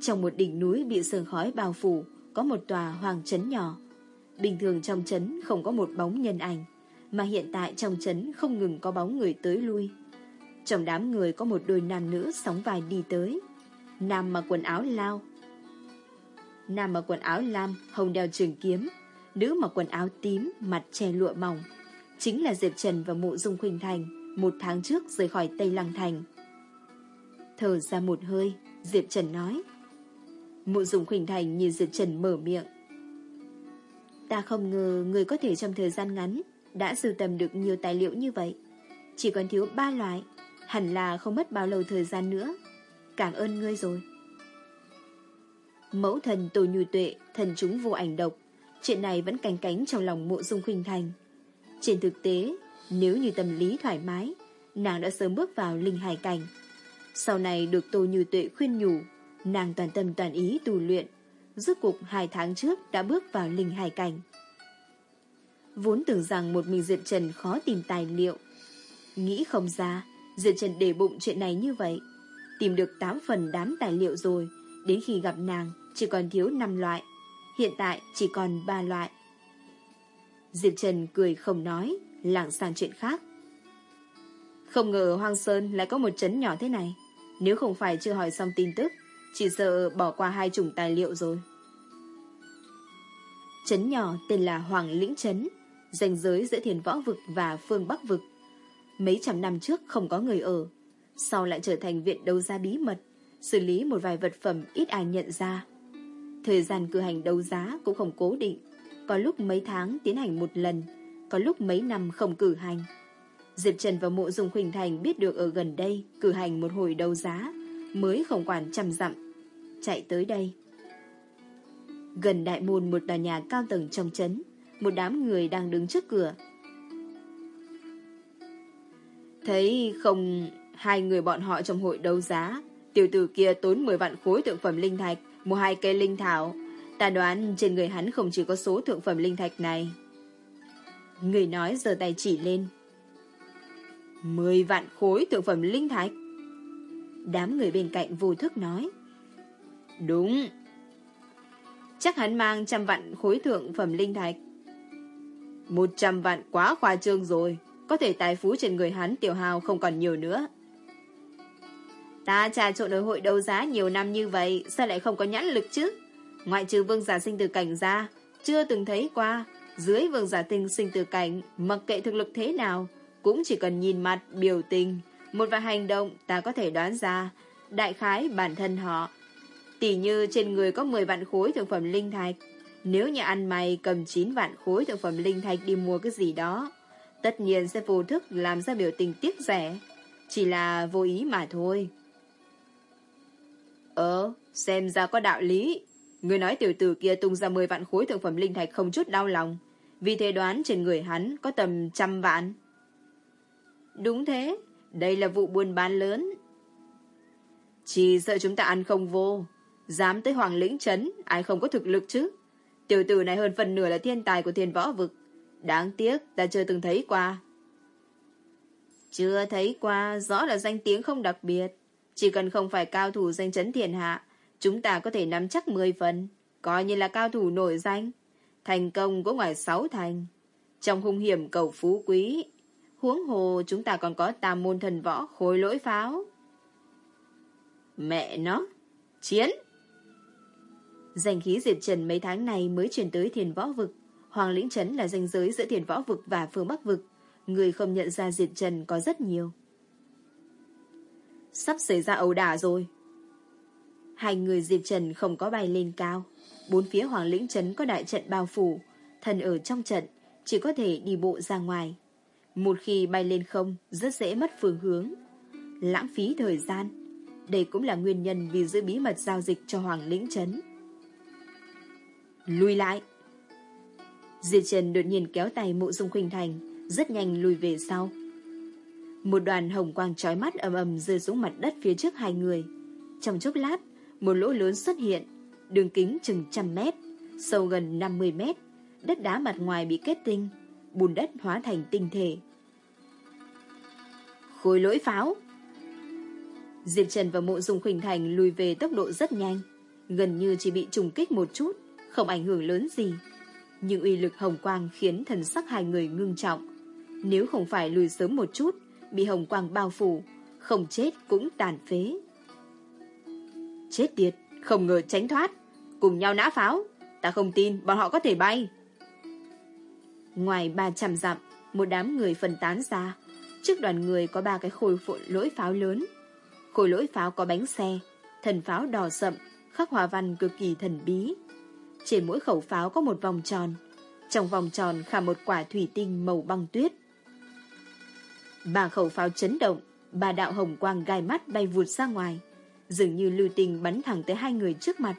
Trong một đỉnh núi bị sương khói bao phủ, có một tòa hoàng trấn nhỏ. Bình thường trong trấn không có một bóng nhân ảnh, mà hiện tại trong trấn không ngừng có bóng người tới lui. Trong đám người có một đôi nam nữ sóng vai đi tới. Nam mặc quần áo lao. Nam mặc quần áo lam, hồng đeo trường kiếm. Nữ mặc quần áo tím, mặt che lụa mỏng. Chính là Diệp Trần và Mộ Dung Khuynh Thành, một tháng trước rời khỏi Tây Lăng Thành. Thở ra một hơi, Diệp Trần nói. Mộ Dung khỉnh Thành nhìn Diệp Trần mở miệng. Ta không ngờ người có thể trong thời gian ngắn đã sưu tầm được nhiều tài liệu như vậy. Chỉ còn thiếu ba loại, hẳn là không mất bao lâu thời gian nữa. Cảm ơn ngươi rồi. Mẫu thần tổ nhu Tuệ, thần chúng vô ảnh độc, chuyện này vẫn canh cánh trong lòng mộ dung khuynh thành. Trên thực tế, nếu như tâm lý thoải mái, nàng đã sớm bước vào linh hải cảnh. Sau này được Tô Như Tuệ khuyên nhủ, nàng toàn tâm toàn ý tu luyện, rốt cục hai tháng trước đã bước vào linh hải cảnh. Vốn tưởng rằng một mình Diệp Trần khó tìm tài liệu. Nghĩ không ra, Diệp Trần để bụng chuyện này như vậy. Tìm được 8 phần đám tài liệu rồi, đến khi gặp nàng chỉ còn thiếu 5 loại. Hiện tại chỉ còn 3 loại. Diệp Trần cười không nói, lảng sang chuyện khác. Không ngờ Hoang Sơn lại có một chấn nhỏ thế này. Nếu không phải chưa hỏi xong tin tức, chỉ sợ bỏ qua hai chủng tài liệu rồi. Chấn nhỏ tên là Hoàng Lĩnh Chấn, ranh giới giữa thiền võ vực và phương Bắc vực. Mấy trăm năm trước không có người ở, sau lại trở thành viện đấu giá bí mật, xử lý một vài vật phẩm ít ai nhận ra. Thời gian cử hành đấu giá cũng không cố định, có lúc mấy tháng tiến hành một lần, có lúc mấy năm không cử hành. Diệp Trần và Mộ Dung Khuynh Thành biết được ở gần đây cử hành một hồi đấu giá, mới không quản trăm dặm, chạy tới đây. Gần đại môn một tòa nhà cao tầng trong trấn, một đám người đang đứng trước cửa. Thấy không hai người bọn họ trong hội đấu giá, tiểu tử kia tốn 10 vạn khối thượng phẩm linh thạch, mua hai cây linh thảo. Ta đoán trên người hắn không chỉ có số thượng phẩm linh thạch này. Người nói giơ tay chỉ lên. 10 vạn khối thượng phẩm linh thạch. Đám người bên cạnh vô thức nói. Đúng. Chắc hắn mang trăm vạn khối thượng phẩm linh thạch. Một trăm vạn quá khoa trương rồi. Có thể tài phú trên người hắn tiểu hào không còn nhiều nữa. Ta trà trộn ở hội đấu giá nhiều năm như vậy, sao lại không có nhãn lực chứ? Ngoại trừ vương giả sinh từ cảnh ra, chưa từng thấy qua. Dưới vương giả tinh sinh từ cảnh, mặc kệ thực lực thế nào, cũng chỉ cần nhìn mặt, biểu tình, một vài hành động ta có thể đoán ra, đại khái bản thân họ. Tỷ như trên người có 10 vạn khối thực phẩm linh thạch, nếu như ăn mày cầm 9 vạn khối thực phẩm linh thạch đi mua cái gì đó, tất nhiên sẽ vô thức làm ra biểu tình tiếc rẻ. Chỉ là vô ý mà thôi. Ờ, xem ra có đạo lý. Người nói tiểu tử kia tung ra 10 vạn khối thượng phẩm linh thạch không chút đau lòng. Vì thế đoán trên người hắn có tầm trăm vạn. Đúng thế, đây là vụ buôn bán lớn. Chỉ sợ chúng ta ăn không vô. Dám tới Hoàng Lĩnh Trấn, ai không có thực lực chứ. Tiểu tử này hơn phần nửa là thiên tài của thiên võ vực. Đáng tiếc, ta chưa từng thấy qua. Chưa thấy qua, rõ là danh tiếng không đặc biệt. Chỉ cần không phải cao thủ danh chấn thiên hạ, chúng ta có thể nắm chắc 10 phần, coi như là cao thủ nổi danh. Thành công có ngoài sáu thành. Trong hung hiểm cầu phú quý, huống hồ chúng ta còn có tam môn thần võ khối lỗi pháo. Mẹ nó! Chiến! Danh khí Diệp Trần mấy tháng này mới chuyển tới thiền võ vực. Hoàng Lĩnh Trấn là ranh giới giữa thiền võ vực và phương Bắc vực. Người không nhận ra Diệp Trần có rất nhiều. Sắp xảy ra ẩu đả rồi. Hai người Diệp Trần không có bay lên cao. Bốn phía Hoàng Lĩnh Trấn có đại trận bao phủ. Thần ở trong trận, chỉ có thể đi bộ ra ngoài. Một khi bay lên không, rất dễ mất phương hướng. Lãng phí thời gian. Đây cũng là nguyên nhân vì giữ bí mật giao dịch cho Hoàng Lĩnh Trấn. Lùi lại. diệt Trần đột nhiên kéo tay mộ dung khuynh thành, rất nhanh lùi về sau. Một đoàn hồng quang trói mắt ầm ầm rơi xuống mặt đất phía trước hai người. Trong chốc lát, một lỗ lớn xuất hiện, đường kính chừng trăm mét, sâu gần 50 mét, đất đá mặt ngoài bị kết tinh, bùn đất hóa thành tinh thể. Khối lỗi pháo Diệp Trần và mộ dung khuỳnh thành lùi về tốc độ rất nhanh, gần như chỉ bị trùng kích một chút, không ảnh hưởng lớn gì. Nhưng uy lực hồng quang khiến thần sắc hai người ngưng trọng. Nếu không phải lùi sớm một chút, bị hồng quang bao phủ, không chết cũng tàn phế. Chết tiệt, không ngờ tránh thoát, cùng nhau nã pháo, ta không tin bọn họ có thể bay. Ngoài 300 dặm, một đám người phân tán ra, trước đoàn người có ba cái khối phội lỗi pháo lớn. Khối lỗi pháo có bánh xe, thần pháo đỏ sậm, khắc hòa văn cực kỳ thần bí. Trên mỗi khẩu pháo có một vòng tròn, trong vòng tròn khả một quả thủy tinh màu băng tuyết. Ba khẩu pháo chấn động, ba đạo hồng quang gai mắt bay vụt ra ngoài, dường như lưu tình bắn thẳng tới hai người trước mặt.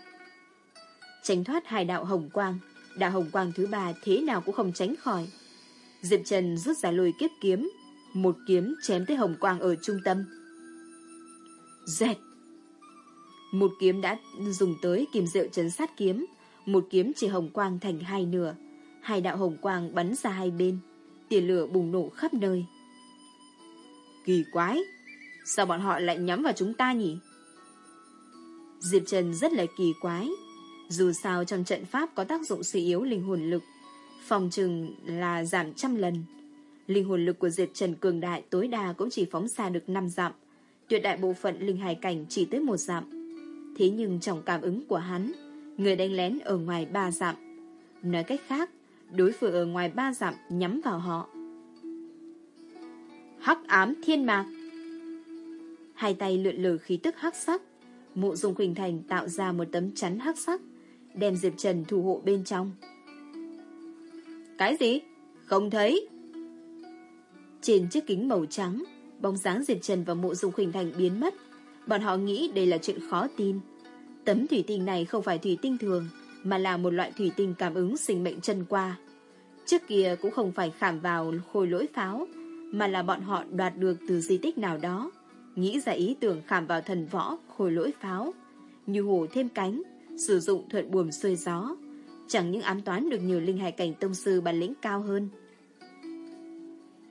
Tránh thoát hai đạo hồng quang, đạo hồng quang thứ ba thế nào cũng không tránh khỏi. Diệp Trần rút ra lùi kiếp kiếm, một kiếm chém tới hồng quang ở trung tâm. Dẹt! Một kiếm đã dùng tới kìm rượu chấn sát kiếm, một kiếm chỉ hồng quang thành hai nửa, hai đạo hồng quang bắn ra hai bên, tiền lửa bùng nổ khắp nơi. Kỳ quái, sao bọn họ lại nhắm vào chúng ta nhỉ? Diệp Trần rất là kỳ quái, dù sao trong trận pháp có tác dụng suy yếu linh hồn lực, phòng trừng là giảm trăm lần. Linh hồn lực của Diệp Trần cường đại tối đa cũng chỉ phóng xa được 5 dặm, tuyệt đại bộ phận linh hài cảnh chỉ tới một dặm. Thế nhưng trong cảm ứng của hắn, người đánh lén ở ngoài ba dặm. Nói cách khác, đối phương ở ngoài ba dặm nhắm vào họ. Hắc ám thiên mạc Hai tay lượn lờ khí tức hắc sắc Mộ dung khuỳnh Thành tạo ra một tấm chắn hắc sắc Đem Diệp Trần thủ hộ bên trong. Cái gì? Không thấy. Trên chiếc kính màu trắng, Bóng dáng Diệp Trần và mộ dung Quỳnh Thành biến mất. Bọn họ nghĩ đây là chuyện khó tin. Tấm thủy tinh này không phải thủy tinh thường, Mà là một loại thủy tinh cảm ứng sinh mệnh chân qua. Trước kia cũng không phải khảm vào khôi lỗi pháo, Mà là bọn họ đoạt được từ di tích nào đó. Nghĩ ra ý tưởng khảm vào thần võ, khôi lỗi pháo. Như hổ thêm cánh Sử dụng thuận buồm xuôi gió. Chẳng những ám toán được nhiều linh hải cảnh tông sư bản lĩnh cao hơn.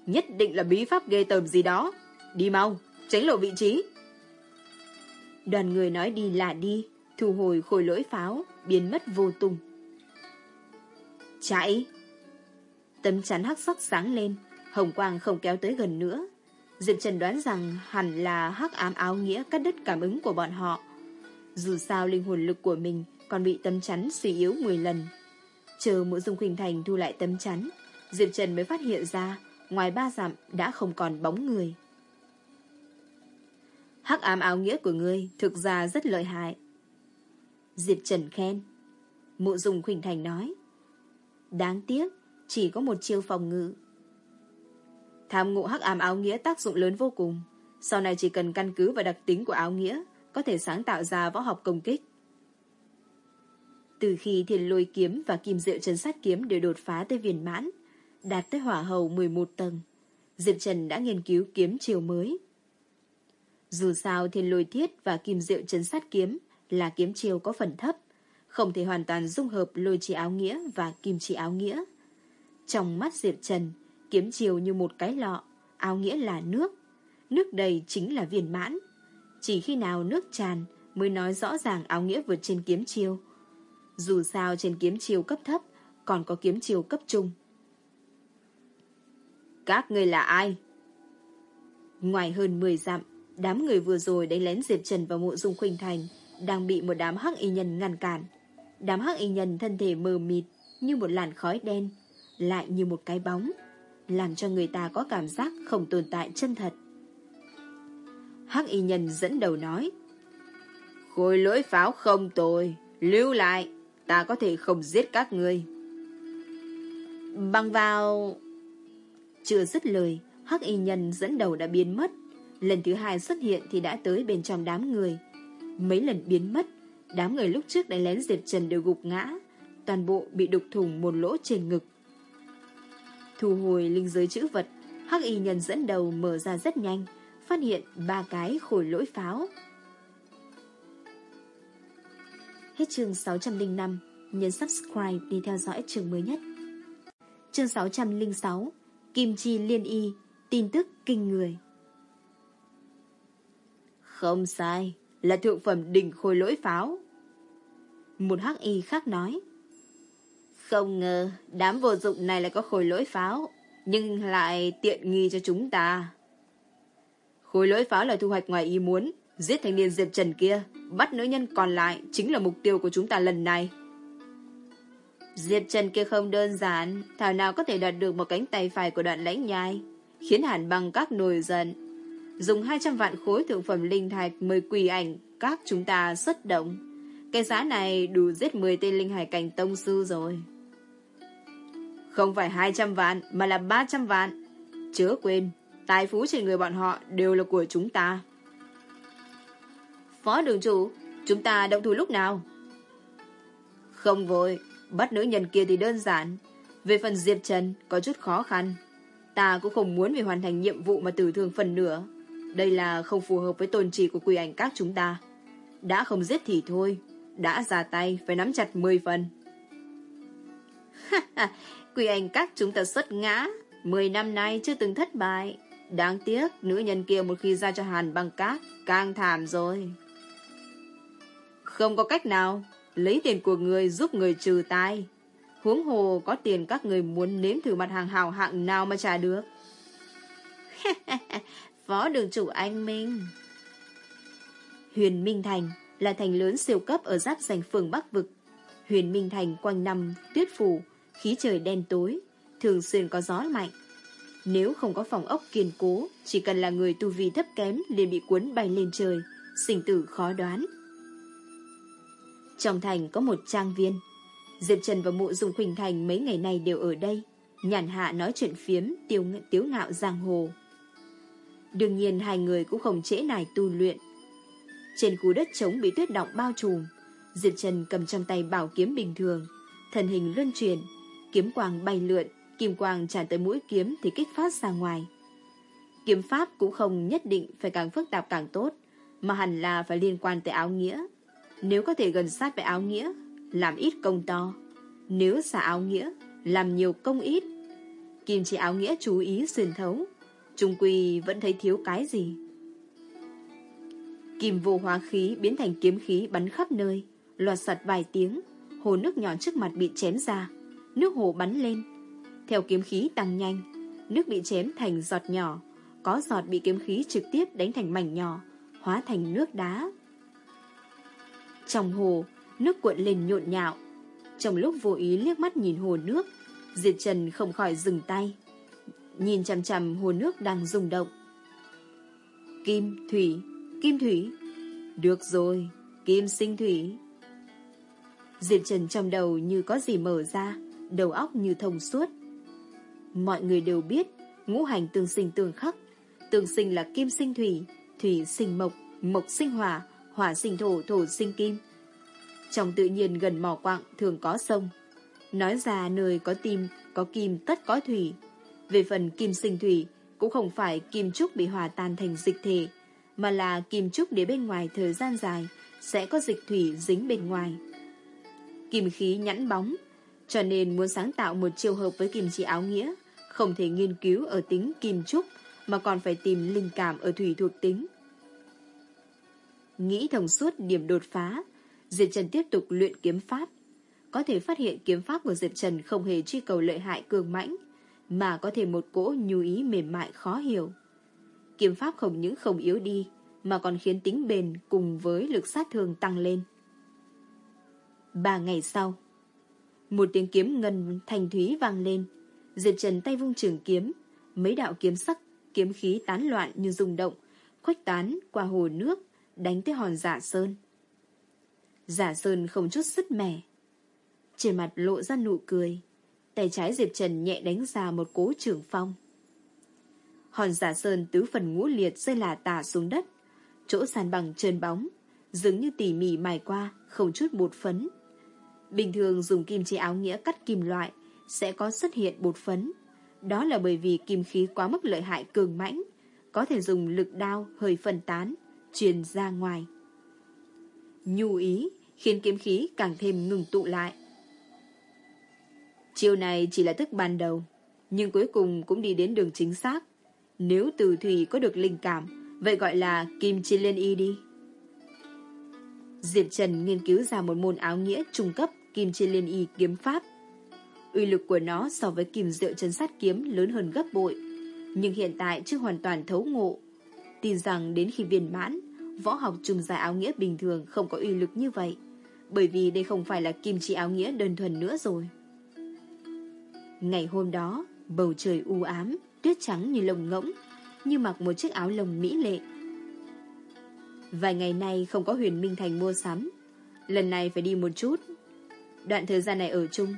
Nhất định là bí pháp ghê tởm gì đó. Đi mau, tránh lộ vị trí. Đoàn người nói đi là đi Thu hồi khôi lỗi pháo Biến mất vô tung. Chạy! Tấm chắn hắc sắc sáng lên Hồng quang không kéo tới gần nữa. Diệp Trần đoán rằng hẳn là hắc ám áo nghĩa cắt đứt cảm ứng của bọn họ. Dù sao linh hồn lực của mình còn bị tấm chắn suy yếu 10 lần. Chờ mộ dung khuynh thành thu lại tấm chắn, Diệp Trần mới phát hiện ra ngoài ba dặm đã không còn bóng người. Hắc ám áo nghĩa của ngươi thực ra rất lợi hại. Diệp Trần khen. Mụ dung khuynh thành nói. Đáng tiếc, chỉ có một chiêu phòng ngự. Tham ngộ hắc ám áo nghĩa tác dụng lớn vô cùng. Sau này chỉ cần căn cứ vào đặc tính của áo nghĩa, có thể sáng tạo ra võ học công kích. Từ khi thiên lôi kiếm và kim diệu chân sát kiếm đều đột phá tới viền mãn, đạt tới hỏa hầu 11 tầng, Diệp Trần đã nghiên cứu kiếm chiều mới. Dù sao thiên lôi thiết và kim diệu chân sát kiếm là kiếm chiều có phần thấp, không thể hoàn toàn dung hợp lôi chi áo nghĩa và kim chi áo nghĩa. Trong mắt Diệp Trần, kiếm chiều như một cái lọ, áo nghĩa là nước. Nước đầy chính là viên mãn. Chỉ khi nào nước tràn mới nói rõ ràng áo nghĩa vượt trên kiếm chiêu Dù sao trên kiếm chiêu cấp thấp, còn có kiếm chiêu cấp trung. Các người là ai? Ngoài hơn 10 dặm, đám người vừa rồi đánh lén Diệp Trần và mộ dung khuynh thành đang bị một đám hắc y nhân ngăn cản. Đám hắc y nhân thân thể mờ mịt như một làn khói đen, lại như một cái bóng làm cho người ta có cảm giác không tồn tại chân thật. Hắc y nhân dẫn đầu nói, Khôi lỗi pháo không tồi, lưu lại, ta có thể không giết các ngươi. Bằng vào... Chưa dứt lời, Hắc y nhân dẫn đầu đã biến mất. Lần thứ hai xuất hiện thì đã tới bên trong đám người. Mấy lần biến mất, đám người lúc trước đã lén Diệp Trần đều gục ngã, toàn bộ bị đục thủng một lỗ trên ngực. Thu hồi linh giới chữ vật, Hắc y nhân dẫn đầu mở ra rất nhanh, phát hiện ba cái khối lỗi pháo. Hết chương 605, nhấn subscribe để theo dõi chương mới nhất. Chương 606, Kim Chi Liên Y, tin tức kinh người. Không sai, là thượng phẩm đỉnh khối lỗi pháo. Một hắc y khác nói. Không ngờ, đám vô dụng này lại có khối lỗi pháo, nhưng lại tiện nghi cho chúng ta. Khối lỗi pháo là thu hoạch ngoài ý muốn, giết thanh niên Diệp Trần kia, bắt nữ nhân còn lại chính là mục tiêu của chúng ta lần này. Diệp Trần kia không đơn giản, thảo nào có thể đoạt được một cánh tay phải của đoạn lãnh nhai, khiến hẳn bằng các nổi giận. Dùng 200 vạn khối thượng phẩm linh thạch mời quỳ ảnh các chúng ta xuất động. Cái giá này đủ giết 10 tên linh hải cảnh tông sư rồi. Không phải 200 vạn mà là 300 vạn. Chớ quên, tài phú trên người bọn họ đều là của chúng ta. Phó đường chủ, chúng ta động thủ lúc nào? Không vội, bắt nữ nhân kia thì đơn giản. Về phần Diệp Trần có chút khó khăn. Ta cũng không muốn vì hoàn thành nhiệm vụ mà tử thương phần nửa. Đây là không phù hợp với tôn trì của quỷ ảnh các chúng ta. Đã không giết thì thôi, đã ra tay phải nắm chặt 10 phần. Quỷ ảnh các chúng ta xuất ngã, mười năm nay chưa từng thất bại. Đáng tiếc, nữ nhân kia một khi ra cho Hàn băng cát, càng thảm rồi. Không có cách nào, lấy tiền của người giúp người trừ tai. Huống hồ có tiền các người muốn nếm thử mặt hàng hào hạng nào mà trả được. [laughs] Phó đường chủ anh Minh. Huyền Minh Thành là thành lớn siêu cấp ở giáp danh phường Bắc Vực. Huyền Minh Thành quanh năm tuyết phủ, khí trời đen tối, thường xuyên có gió mạnh. Nếu không có phòng ốc kiên cố, chỉ cần là người tu vi thấp kém liền bị cuốn bay lên trời, sinh tử khó đoán. Trong thành có một trang viên, Diệp Trần và mụ dùng Khuynh Thành mấy ngày này đều ở đây, nhàn hạ nói chuyện phiếm, tiêu, tiếu ngạo giang hồ. Đương nhiên hai người cũng không trễ nải tu luyện. Trên khu đất trống bị tuyết động bao trùm, Diệp Trần cầm trong tay bảo kiếm bình thường, thần hình luân chuyển, kiếm quang bay lượn, kim quang tràn tới mũi kiếm thì kích phát ra ngoài. Kiếm pháp cũng không nhất định phải càng phức tạp càng tốt, mà hẳn là phải liên quan tới áo nghĩa. Nếu có thể gần sát với áo nghĩa, làm ít công to. Nếu xa áo nghĩa, làm nhiều công ít. Kim chỉ áo nghĩa chú ý xuyên thấu, trung quy vẫn thấy thiếu cái gì. Kim vô hóa khí biến thành kiếm khí bắn khắp nơi, loạt sạt vài tiếng, hồ nước nhỏ trước mặt bị chém ra, nước hồ bắn lên. Theo kiếm khí tăng nhanh, nước bị chém thành giọt nhỏ, có giọt bị kiếm khí trực tiếp đánh thành mảnh nhỏ, hóa thành nước đá. Trong hồ, nước cuộn lên nhộn nhạo. Trong lúc vô ý liếc mắt nhìn hồ nước, Diệt Trần không khỏi dừng tay. Nhìn chằm chằm hồ nước đang rung động. Kim, thủy, kim thủy. Được rồi, kim sinh thủy. Diệt Trần trong đầu như có gì mở ra, đầu óc như thông suốt. Mọi người đều biết, ngũ hành tương sinh tương khắc. Tương sinh là kim sinh thủy, thủy sinh mộc, mộc sinh hỏa, hỏa sinh thổ, thổ sinh kim. Trong tự nhiên gần mỏ quặng thường có sông. Nói ra nơi có tim, có kim tất có thủy. Về phần kim sinh thủy, cũng không phải kim trúc bị hòa tan thành dịch thể, mà là kim trúc để bên ngoài thời gian dài sẽ có dịch thủy dính bên ngoài. Kim khí nhẵn bóng, cho nên muốn sáng tạo một chiêu hợp với kim chỉ áo nghĩa, không thể nghiên cứu ở tính kim trúc, mà còn phải tìm linh cảm ở thủy thuộc tính. Nghĩ thông suốt điểm đột phá, Diệp Trần tiếp tục luyện kiếm pháp. Có thể phát hiện kiếm pháp của Diệp Trần không hề truy cầu lợi hại cường mãnh, mà có thể một cỗ nhu ý mềm mại khó hiểu. Kiếm pháp không những không yếu đi, mà còn khiến tính bền cùng với lực sát thương tăng lên. Ba ngày sau, một tiếng kiếm ngân thành thúy vang lên, Diệp Trần tay vung trường kiếm, mấy đạo kiếm sắc, kiếm khí tán loạn như rung động, khuếch tán qua hồ nước, đánh tới hòn giả sơn. Giả sơn không chút sứt mẻ. Trên mặt lộ ra nụ cười, tay trái Diệp Trần nhẹ đánh ra một cố trường phong. Hòn giả sơn tứ phần ngũ liệt rơi là tả xuống đất, chỗ sàn bằng trơn bóng, dường như tỉ mỉ mài qua, không chút bột phấn. Bình thường dùng kim chỉ áo nghĩa cắt kim loại sẽ có xuất hiện bột phấn. Đó là bởi vì kim khí quá mức lợi hại cường mãnh, có thể dùng lực đao hơi phân tán, truyền ra ngoài. Nhu ý khiến kiếm khí càng thêm ngừng tụ lại. Chiều này chỉ là thức ban đầu, nhưng cuối cùng cũng đi đến đường chính xác. Nếu từ thủy có được linh cảm, vậy gọi là kim chi liên y đi. Diệp Trần nghiên cứu ra một môn áo nghĩa trung cấp kim chi liên y kiếm pháp. Uy lực của nó so với kim diệu chân sát kiếm lớn hơn gấp bội, nhưng hiện tại chưa hoàn toàn thấu ngộ. Tin rằng đến khi viên mãn, võ học trùng dài áo nghĩa bình thường không có uy lực như vậy, bởi vì đây không phải là kim chỉ áo nghĩa đơn thuần nữa rồi. Ngày hôm đó, bầu trời u ám, tuyết trắng như lồng ngỗng, như mặc một chiếc áo lồng mỹ lệ. Vài ngày nay không có huyền Minh Thành mua sắm, lần này phải đi một chút. Đoạn thời gian này ở chung,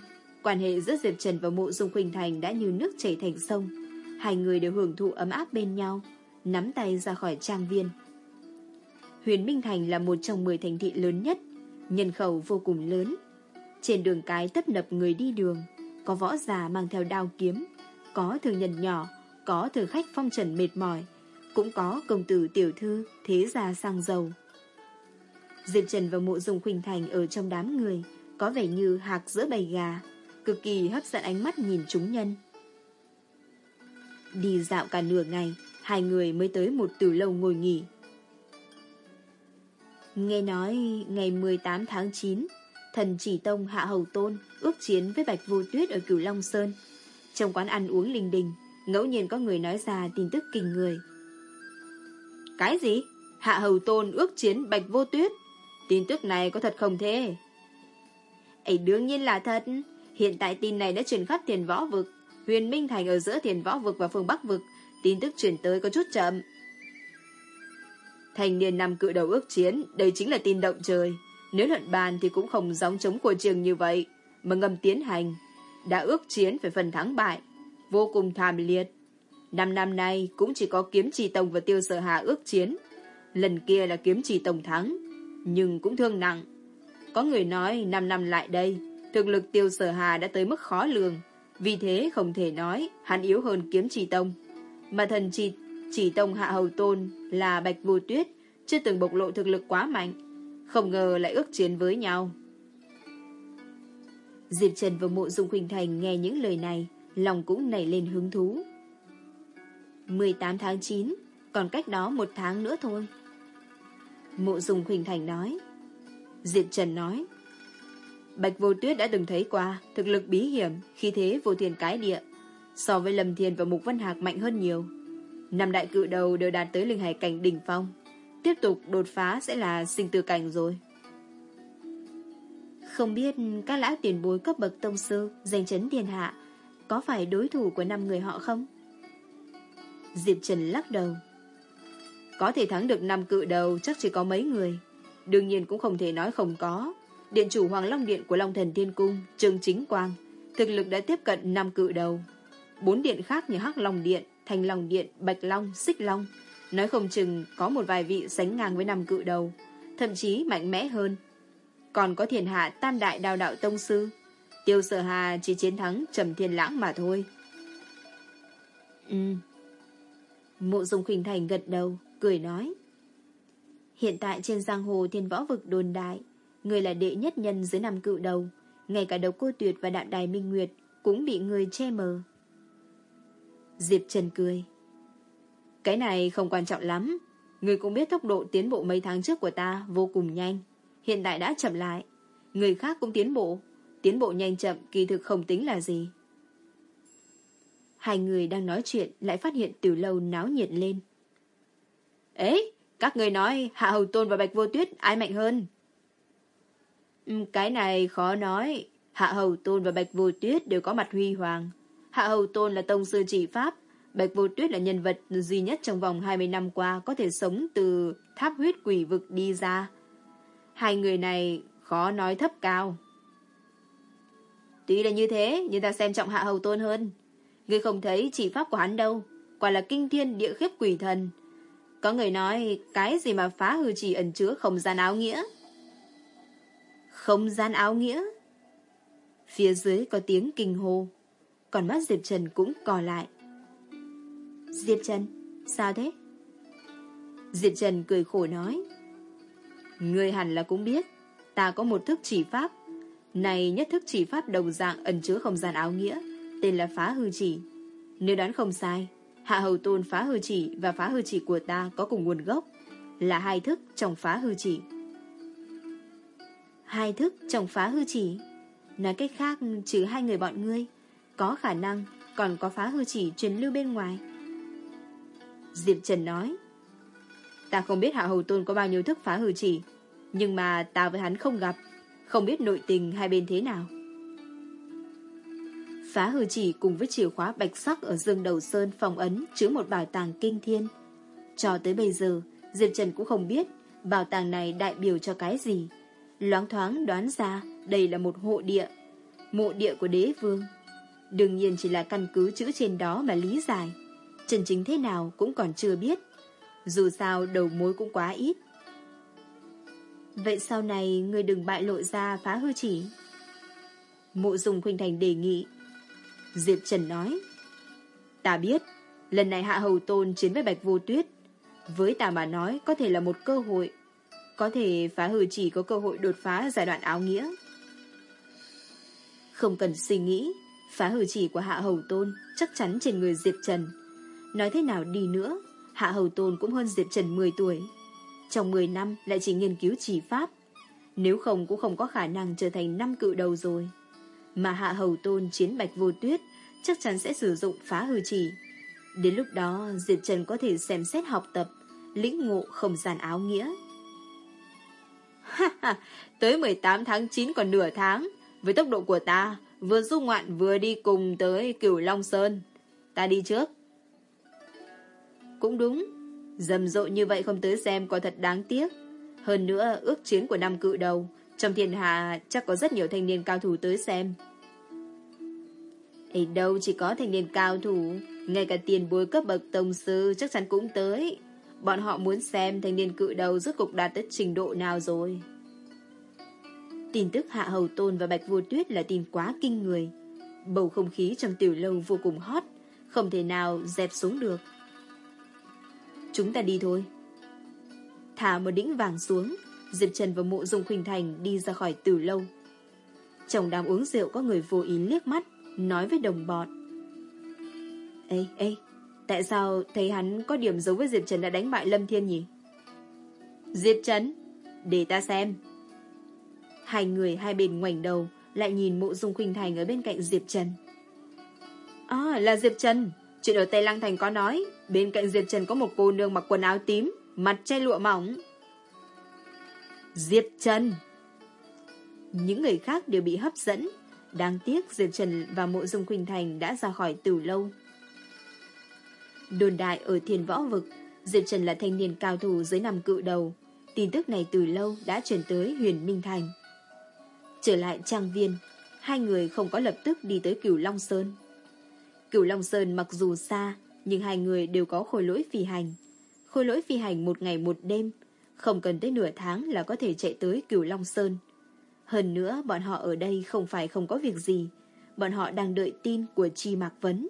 quan hệ giữa Diệp Trần và mộ dung Khuynh Thành đã như nước chảy thành sông, hai người đều hưởng thụ ấm áp bên nhau, nắm tay ra khỏi trang viên. Huyền Minh Thành là một trong 10 thành thị lớn nhất, nhân khẩu vô cùng lớn. Trên đường cái tấp nập người đi đường, có võ già mang theo đao kiếm, có thường nhân nhỏ, có thường khách phong trần mệt mỏi, cũng có công tử tiểu thư, thế gia sang giàu. Diệp Trần và mộ dung Khuynh Thành ở trong đám người, có vẻ như hạc giữa bầy gà, cực kỳ hấp dẫn ánh mắt nhìn chúng nhân. Đi dạo cả nửa ngày, hai người mới tới một từ lâu ngồi nghỉ. Nghe nói ngày 18 tháng 9, thần chỉ tông Hạ Hầu Tôn ước chiến với Bạch Vô Tuyết ở Cửu Long Sơn. Trong quán ăn uống linh đình, ngẫu nhiên có người nói ra tin tức kinh người. Cái gì? Hạ Hầu Tôn ước chiến Bạch Vô Tuyết? Tin tức này có thật không thế? Ấy đương nhiên là thật. Hiện tại tin này đã truyền khắp thiền võ vực. Huyền Minh Thành ở giữa thiền võ vực và phương Bắc vực. Tin tức truyền tới có chút chậm. Thành niên năm cự đầu ước chiến, đây chính là tin động trời. Nếu luận bàn thì cũng không giống chống của trường như vậy, mà ngầm tiến hành. Đã ước chiến phải phần thắng bại, vô cùng thảm liệt. Năm năm nay cũng chỉ có kiếm trì tổng và tiêu sở hạ ước chiến. Lần kia là kiếm trì tổng thắng, nhưng cũng thương nặng. Có người nói năm năm lại đây, thực lực tiêu sở hà đã tới mức khó lường, vì thế không thể nói hắn yếu hơn kiếm trì tông. Mà thần chỉ, chỉ tông hạ hầu tôn là bạch vô tuyết, chưa từng bộc lộ thực lực quá mạnh, không ngờ lại ước chiến với nhau. Diệp Trần và mộ dung Khuynh Thành nghe những lời này, lòng cũng nảy lên hứng thú. 18 tháng 9, còn cách đó một tháng nữa thôi. Mộ dung Khuynh Thành nói. Diệp Trần nói. Bạch Vô Tuyết đã từng thấy qua, thực lực bí hiểm, khi thế vô thiền cái địa. So với Lâm Thiên và Mục Văn Hạc mạnh hơn nhiều. Năm đại cự đầu đều đạt tới linh hải cảnh đỉnh phong. Tiếp tục đột phá sẽ là sinh tử cảnh rồi. Không biết các lão tiền bối cấp bậc tông sư, danh chấn thiên hạ, có phải đối thủ của năm người họ không? Diệp Trần lắc đầu. Có thể thắng được năm cự đầu chắc chỉ có mấy người. Đương nhiên cũng không thể nói không có. Điện chủ Hoàng Long Điện của Long Thần Thiên Cung, Trương Chính Quang, thực lực đã tiếp cận năm cự đầu. Bốn điện khác như Hắc Long Điện, Thành Long Điện, Bạch Long, Xích Long. Nói không chừng có một vài vị sánh ngang với năm cự đầu, thậm chí mạnh mẽ hơn. Còn có thiền hạ tam đại đào đạo tông sư, tiêu sở hà chỉ chiến thắng trầm thiên lãng mà thôi. Ừ. Mộ dung khuynh thành gật đầu, cười nói. Hiện tại trên giang hồ thiên võ vực đồn đại, người là đệ nhất nhân dưới năm cự đầu, ngay cả đầu cô tuyệt và đạm đài minh nguyệt cũng bị người che mờ. Diệp Trần cười. Cái này không quan trọng lắm. Người cũng biết tốc độ tiến bộ mấy tháng trước của ta vô cùng nhanh. Hiện tại đã chậm lại. Người khác cũng tiến bộ. Tiến bộ nhanh chậm kỳ thực không tính là gì. Hai người đang nói chuyện lại phát hiện từ lâu náo nhiệt lên. Ấy, các người nói Hạ Hầu Tôn và Bạch Vô Tuyết ai mạnh hơn? Ừ, cái này khó nói. Hạ Hầu Tôn và Bạch Vô Tuyết đều có mặt huy hoàng. Hạ Hầu Tôn là tông sư chỉ pháp, Bạch Vô Tuyết là nhân vật duy nhất trong vòng 20 năm qua có thể sống từ tháp huyết quỷ vực đi ra. Hai người này khó nói thấp cao. Tuy là như thế, nhưng ta xem trọng Hạ Hầu Tôn hơn. Ngươi không thấy chỉ pháp của hắn đâu, quả là kinh thiên địa khiếp quỷ thần. Có người nói cái gì mà phá hư chỉ ẩn chứa không gian áo nghĩa. Không gian áo nghĩa? Phía dưới có tiếng kinh hô, còn mắt Diệp Trần cũng cò lại. Diệp Trần, sao thế? Diệp Trần cười khổ nói. Ngươi hẳn là cũng biết, ta có một thức chỉ pháp. Này nhất thức chỉ pháp đồng dạng ẩn chứa không gian áo nghĩa, tên là phá hư chỉ. Nếu đoán không sai, Hạ Hầu Tôn phá hư chỉ và phá hư chỉ của ta có cùng nguồn gốc, là hai thức trong phá hư chỉ. Hai thức trồng phá hư chỉ? Nói cách khác, trừ hai người bọn ngươi, có khả năng còn có phá hư chỉ truyền lưu bên ngoài. Diệp Trần nói Ta không biết Hạ Hầu Tôn có bao nhiêu thức phá hư chỉ Nhưng mà ta với hắn không gặp Không biết nội tình hai bên thế nào Phá hư chỉ cùng với chìa khóa bạch sắc Ở dương đầu sơn phòng ấn Chứa một bảo tàng kinh thiên Cho tới bây giờ Diệp Trần cũng không biết Bảo tàng này đại biểu cho cái gì Loáng thoáng đoán ra Đây là một hộ địa Mộ địa của đế vương Đương nhiên chỉ là căn cứ chữ trên đó mà lý giải chân chính thế nào cũng còn chưa biết. Dù sao đầu mối cũng quá ít. Vậy sau này người đừng bại lộ ra phá hư chỉ. Mộ dùng khuynh thành đề nghị. Diệp Trần nói. Ta biết, lần này Hạ Hầu Tôn chiến với Bạch Vô Tuyết. Với ta mà nói có thể là một cơ hội. Có thể phá hư chỉ có cơ hội đột phá giai đoạn áo nghĩa. Không cần suy nghĩ, phá hư chỉ của Hạ Hầu Tôn chắc chắn trên người Diệp Trần Nói thế nào đi nữa, Hạ Hầu Tôn cũng hơn Diệp Trần 10 tuổi. Trong 10 năm lại chỉ nghiên cứu chỉ pháp. Nếu không cũng không có khả năng trở thành năm cự đầu rồi. Mà Hạ Hầu Tôn chiến bạch vô tuyết chắc chắn sẽ sử dụng phá hư chỉ. Đến lúc đó Diệp Trần có thể xem xét học tập, lĩnh ngộ không gian áo nghĩa. Ha [laughs] ha, tới 18 tháng 9 còn nửa tháng,
với tốc độ của ta, vừa du ngoạn vừa đi cùng tới cửu Long Sơn. Ta đi trước.
Cũng đúng, rầm rộ như vậy không tới xem có thật đáng tiếc. Hơn nữa, ước chiến của năm cự đầu, trong thiên hạ chắc có rất nhiều thanh niên cao thủ tới xem. Ê đâu chỉ có thanh niên cao thủ, ngay cả tiền bối cấp bậc tổng sư chắc chắn cũng tới. Bọn họ muốn xem thanh niên cự đầu rốt cục đạt tới trình độ nào rồi. Tin tức Hạ Hầu Tôn và Bạch vua Tuyết là tin quá kinh người. Bầu không khí trong tiểu lâu vô cùng hot, không thể nào dẹp xuống được. Chúng ta đi thôi. Thả một đĩnh vàng xuống, Diệp Trần và mộ dung khuynh thành đi ra khỏi tiểu lâu. Trong đám uống rượu có người vô ý liếc mắt, nói với đồng bọn. Ê, ê, tại sao thấy hắn có điểm giống với Diệp Trần đã đánh bại Lâm Thiên nhỉ? Diệp Trần, để ta xem. Hai người hai bên ngoảnh đầu, lại nhìn mộ dung khuynh thành ở bên cạnh Diệp Trần. À, là Diệp Trần. Chuyện ở Tây Lăng Thành có nói, bên cạnh Diệp Trần có một cô nương mặc quần áo tím, mặt che lụa mỏng. Diệp Trần Những người khác đều bị hấp dẫn, Đáng tiếc Diệp Trần và Mộ Dung Khuynh Thành đã ra khỏi tử lâu. Đồn đại ở thiên võ vực, Diệp Trần là thanh niên cao thủ dưới năm cự đầu. Tin tức này từ lâu đã chuyển tới huyền Minh Thành. Trở lại trang viên, hai người không có lập tức đi tới cửu Long Sơn. Cửu Long Sơn mặc dù xa, nhưng hai người đều có khối lỗi phi hành. Khối lỗi phi hành một ngày một đêm, không cần tới nửa tháng là có thể chạy tới cửu Long Sơn. Hơn nữa, bọn họ ở đây không phải không có việc gì. Bọn họ đang đợi tin của Chi Mạc Vấn.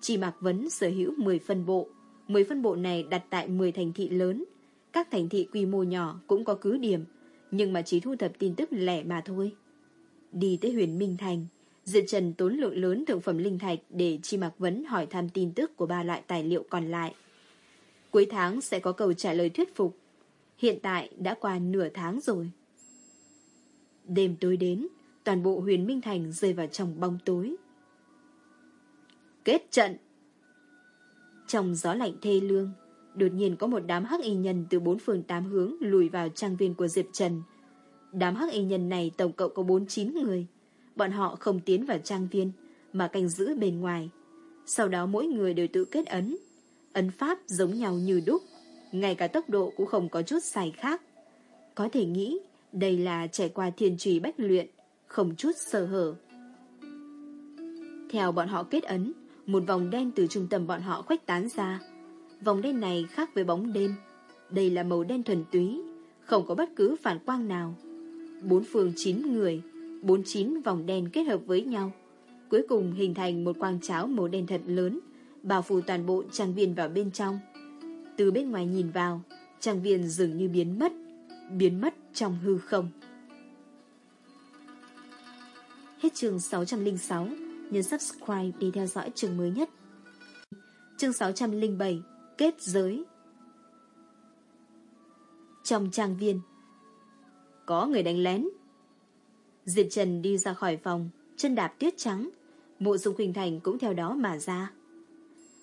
Chi Mạc Vấn sở hữu 10 phân bộ. 10 phân bộ này đặt tại 10 thành thị lớn. Các thành thị quy mô nhỏ cũng có cứ điểm, nhưng mà chỉ thu thập tin tức lẻ mà thôi. Đi tới huyền Minh Thành, Diệt Trần tốn lượng lớn thượng phẩm linh thạch để Chi Mạc Vấn hỏi thăm tin tức của ba loại tài liệu còn lại. Cuối tháng sẽ có câu trả lời thuyết phục. Hiện tại đã qua nửa tháng rồi. Đêm tối đến, toàn bộ huyền Minh Thành rơi vào trong bóng tối. Kết trận Trong gió lạnh thê lương, đột nhiên có một đám hắc y nhân từ bốn phương tám hướng lùi vào trang viên của Diệp Trần. Đám hắc y nhân này tổng cộng có 49 người. Bọn họ không tiến vào trang viên, mà canh giữ bên ngoài. Sau đó mỗi người đều tự kết ấn. Ấn pháp giống nhau như đúc, ngay cả tốc độ cũng không có chút sai khác. Có thể nghĩ đây là trải qua thiên trì bách luyện, không chút sơ hở. Theo bọn họ kết ấn, một vòng đen từ trung tâm bọn họ khuếch tán ra. Vòng đen này khác với bóng đêm. Đây là màu đen thuần túy, không có bất cứ phản quang nào. Bốn phương chín người, bốn chín vòng đen kết hợp với nhau. Cuối cùng hình thành một quang cháo màu đen thật lớn, bao phủ toàn bộ trang viên vào bên trong. Từ bên ngoài nhìn vào, trang viên dường như biến mất, biến mất trong hư không. Hết chương 606, nhấn subscribe để theo dõi chương mới nhất. Chương 607, kết giới. Trong trang viên, có người đánh lén. Diệp Trần đi ra khỏi phòng, chân đạp tuyết trắng, mộ dung khuynh thành cũng theo đó mà ra.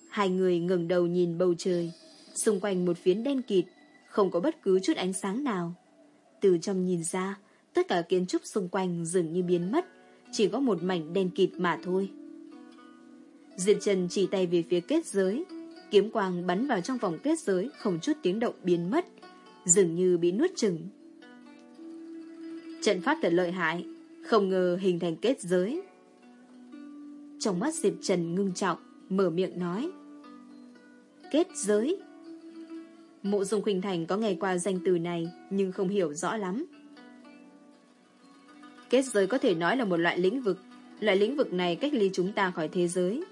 Hai người ngừng đầu nhìn bầu trời, xung quanh một phiến đen kịt, không có bất cứ chút ánh sáng nào. Từ trong nhìn ra, tất cả kiến trúc xung quanh dường như biến mất, chỉ có một mảnh đen kịt mà thôi. Diệp Trần chỉ tay về phía kết giới, kiếm quang bắn vào trong vòng kết giới không chút tiếng động biến mất, dường như bị nuốt chừng. Trận pháp thật lợi hại, không ngờ hình thành kết giới. Trong mắt Diệp Trần ngưng trọng, mở miệng nói. Kết giới? Mộ Dung Khuynh Thành có nghe qua danh từ này nhưng không hiểu rõ lắm. Kết giới có thể nói là một loại lĩnh vực. Loại lĩnh vực này cách ly chúng ta khỏi thế giới.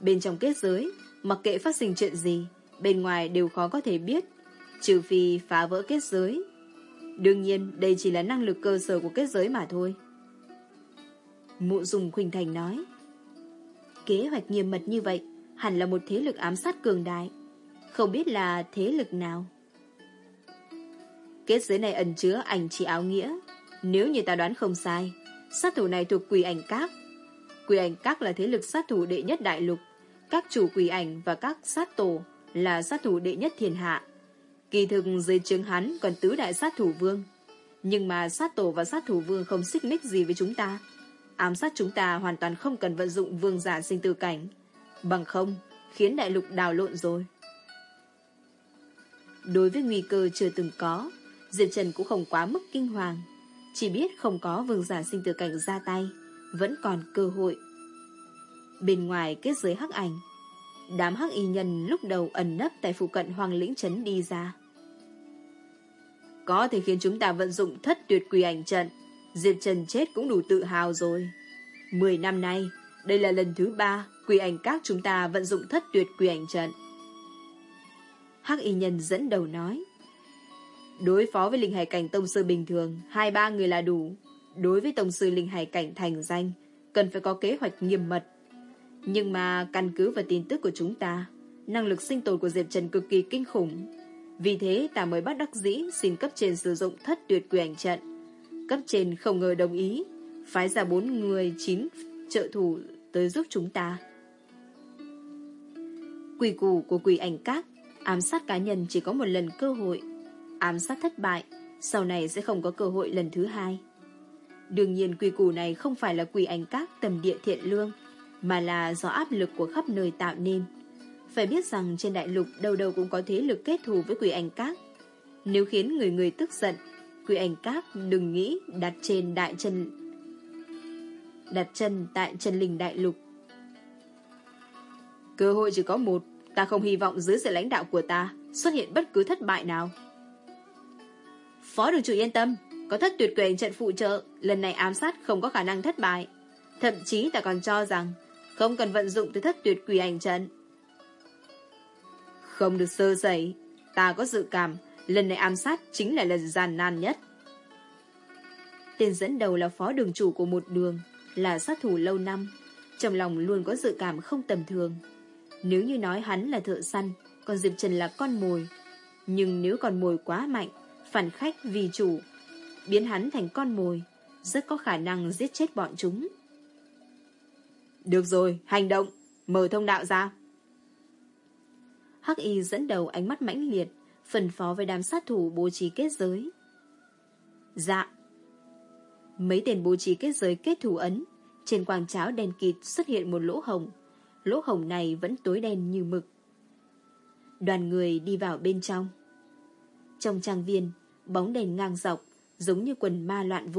Bên trong kết giới, mặc kệ phát sinh chuyện gì, bên ngoài đều khó có thể biết, trừ phi phá vỡ kết giới. Đương nhiên, đây chỉ là năng lực cơ sở của kết giới mà thôi. mụ dùng Khuynh Thành nói. Kế hoạch nghiêm mật như vậy, hẳn là một thế lực ám sát cường đại. Không biết là thế lực nào Kết giới này ẩn chứa ảnh chỉ áo nghĩa nếu như ta đoán không sai Sát thủ này thuộc quỷ ảnh các Quỷ ảnh các là thế lực sát thủ đệ nhất đại lục Các chủ quỷ ảnh và các sát tổ Là sát thủ đệ nhất thiên hạ Kỳ thực dưới chứng hắn còn tứ đại sát thủ vương Nhưng mà sát tổ và sát thủ vương không xích mích gì với chúng ta. Ám sát chúng ta hoàn toàn không cần vận dụng vương giả sinh tử cảnh. Bằng không, khiến đại lục đào lộn rồi. Đối với nguy cơ chưa từng có, Diệp Trần cũng không quá mức kinh hoàng. Chỉ biết không có vương giả sinh tử cảnh ra tay, vẫn còn cơ hội. Bên ngoài kết giới hắc ảnh, đám hắc y nhân lúc đầu ẩn nấp tại phụ cận hoàng lĩnh trấn đi ra. Có thể khiến chúng ta vận dụng thất tuyệt quỷ ảnh trận, diệt Trần chết cũng đủ tự hào rồi. Mười năm nay, đây là lần thứ ba quỷ ảnh các chúng ta vận dụng thất tuyệt quỷ ảnh trận. Hắc y nhân dẫn đầu nói. Đối phó với linh hải cảnh tông sư bình thường, hai ba người là đủ. Đối với tông sư linh hải cảnh thành danh, cần phải có kế hoạch nghiêm mật. Nhưng mà căn cứ vào tin tức của chúng ta, năng lực sinh tồn của Diệp Trần cực kỳ kinh khủng. Vì thế ta mới bắt đắc dĩ xin cấp trên sử dụng thất tuyệt quyền trận. Cấp trên không ngờ đồng ý, phái ra bốn người chín trợ thủ tới giúp chúng ta. Quỷ củ của quỷ ảnh các, ám sát cá nhân chỉ có một lần cơ hội. Ám sát thất bại, sau này sẽ không có cơ hội lần thứ hai. Đương nhiên quỷ củ này không phải là quỷ ảnh các tầm địa thiện lương, mà là do áp lực của khắp nơi tạo nên. Phải biết rằng trên đại lục đâu đâu cũng có thế lực kết thù với quỷ ảnh các. Nếu khiến người người tức giận, quỷ ảnh các đừng nghĩ đặt trên đại chân đặt chân tại chân linh đại lục. Cơ hội chỉ có một, ta không hy vọng dưới sự lãnh đạo của ta xuất hiện bất cứ thất bại nào. Phó đường chủ yên tâm, có thất tuyệt quyền trận phụ trợ, lần này ám sát không có khả năng thất bại. Thậm chí ta còn cho rằng không cần vận dụng tới thất tuyệt quỷ ảnh trận. Không được sơ sẩy, ta có dự cảm lần này ám sát chính là lần gian nan nhất. Tên dẫn đầu là phó đường chủ của một đường, là sát thủ lâu năm, trong lòng luôn có dự cảm không tầm thường. Nếu như nói hắn là thợ săn, còn Diệp Trần là con mồi. Nhưng nếu con mồi quá mạnh, phản khách vì chủ, biến hắn thành con mồi, rất có khả năng giết chết bọn chúng. Được rồi, hành động, mở thông đạo ra. Hắc Y dẫn đầu ánh mắt mãnh liệt, phần phó với đám sát thủ bố trí kết giới. Dạ. Mấy tên bố trí kết giới kết thủ ấn, trên quang cháo đen kịt xuất hiện một lỗ hồng. Lỗ hồng này vẫn tối đen như mực. Đoàn người đi vào bên trong. Trong trang viên, bóng đèn ngang dọc, giống như quần ma loạn vũ,